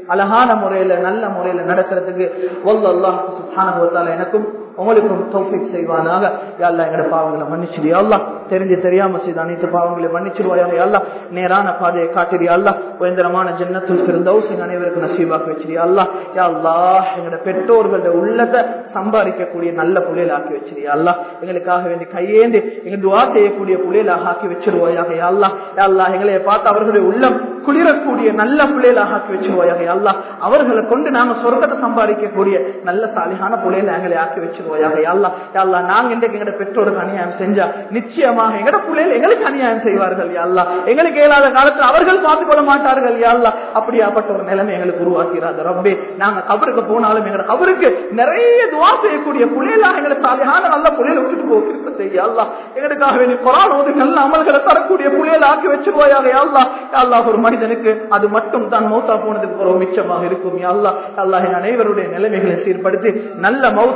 அழகான முறையில நல்ல முறையில நடக்கிறதுக்கு ஒல்லாஹ் சுப்ஹானஹு வ எனக்கும் உங்களுக்கும் தௌஃபிக் செய்வானாக. யாழ்லா எங்களோட பாவங்களை மன்னிச்சிடு. அல்லா தெரிஞ்சு தெரியாம செய்த அனைத்து பாவங்களை மன்னிச்சிருவாயாக அல்லா நேரான பாதையை காட்டிறியா அல்லா உயர்ந்தரமான ஜன்னத்துல் பிறந்தவுஸ் எங்க அனைவருக்கும் நசீவாக்கி வச்சிருக்கியா அல்லா யா அல்லா எங்களோட பெற்றோர்களோட உள்ளத்தை சம்பாதிக்கக்கூடிய நல்ல புள்ளையில ஆக்கி வச்சிருயா அல்லா எங்களுக்காக வேண்டி கையேந்து எங்க துவா செய்யக்கூடிய புள்ளையிலாக ஆக்கி வச்சிருவாயாக யா அல்லா அல்லா எங்களை பார்த்து அவர்களுடைய உள்ளம் குளிரக்கூடிய நல்ல பிள்ளைகளாக ஆக்கி வச்சிருவாயாக யா அல்லா அவர்களை கொண்டு நாம சொர்க்கத்தை சம்பாதிக்கக்கூடிய நல்ல சாலிகான புள்ளையில எங்களை ஆக்கி வச்சிருவோம் யா அல்லா யா நாங்க இன்றைக்கு எங்கட பெற்றோருக்கு அநியாயம் செஞ்சா நிச்சயமாக எங்கட பிள்ளைகள் எங்களுக்கு அநியாயம் செய்வார்கள் யா எங்களுக்கு இயலாத காலத்தில் அவர்கள் பார்த்துக் கொள்ள மாட்டார்கள் யா அப்படியாப்பட்ட ஒரு நிலைமை எங்களுக்கு உருவாக்கிறார் ரப்பே. நாங்க கபருக்கு போனாலும் எங்க கபருக்கு நிறைய துவா செய்யக்கூடிய புள்ளைகளாக எங்களை சாலையான நல்ல புள்ளையில விட்டுட்டு போக செய்ய அல்லா. எங்களுக்காக வேண்டி குரான் ஓது நல்ல அமல்களை தரக்கூடிய புள்ளையில ஆக்கி வச்சு போயாக அல்லா. யா அல்லா ஒரு மனிதனுக்கு அது மட்டும் தான் மௌத்தா போனதுக்கு பிறகு மிச்சமாக இருக்கும் யா அல்லா. அல்லாஹ் அனைவருடைய நிலைமைகளை சீர்படுத்தி நல்ல மௌத்த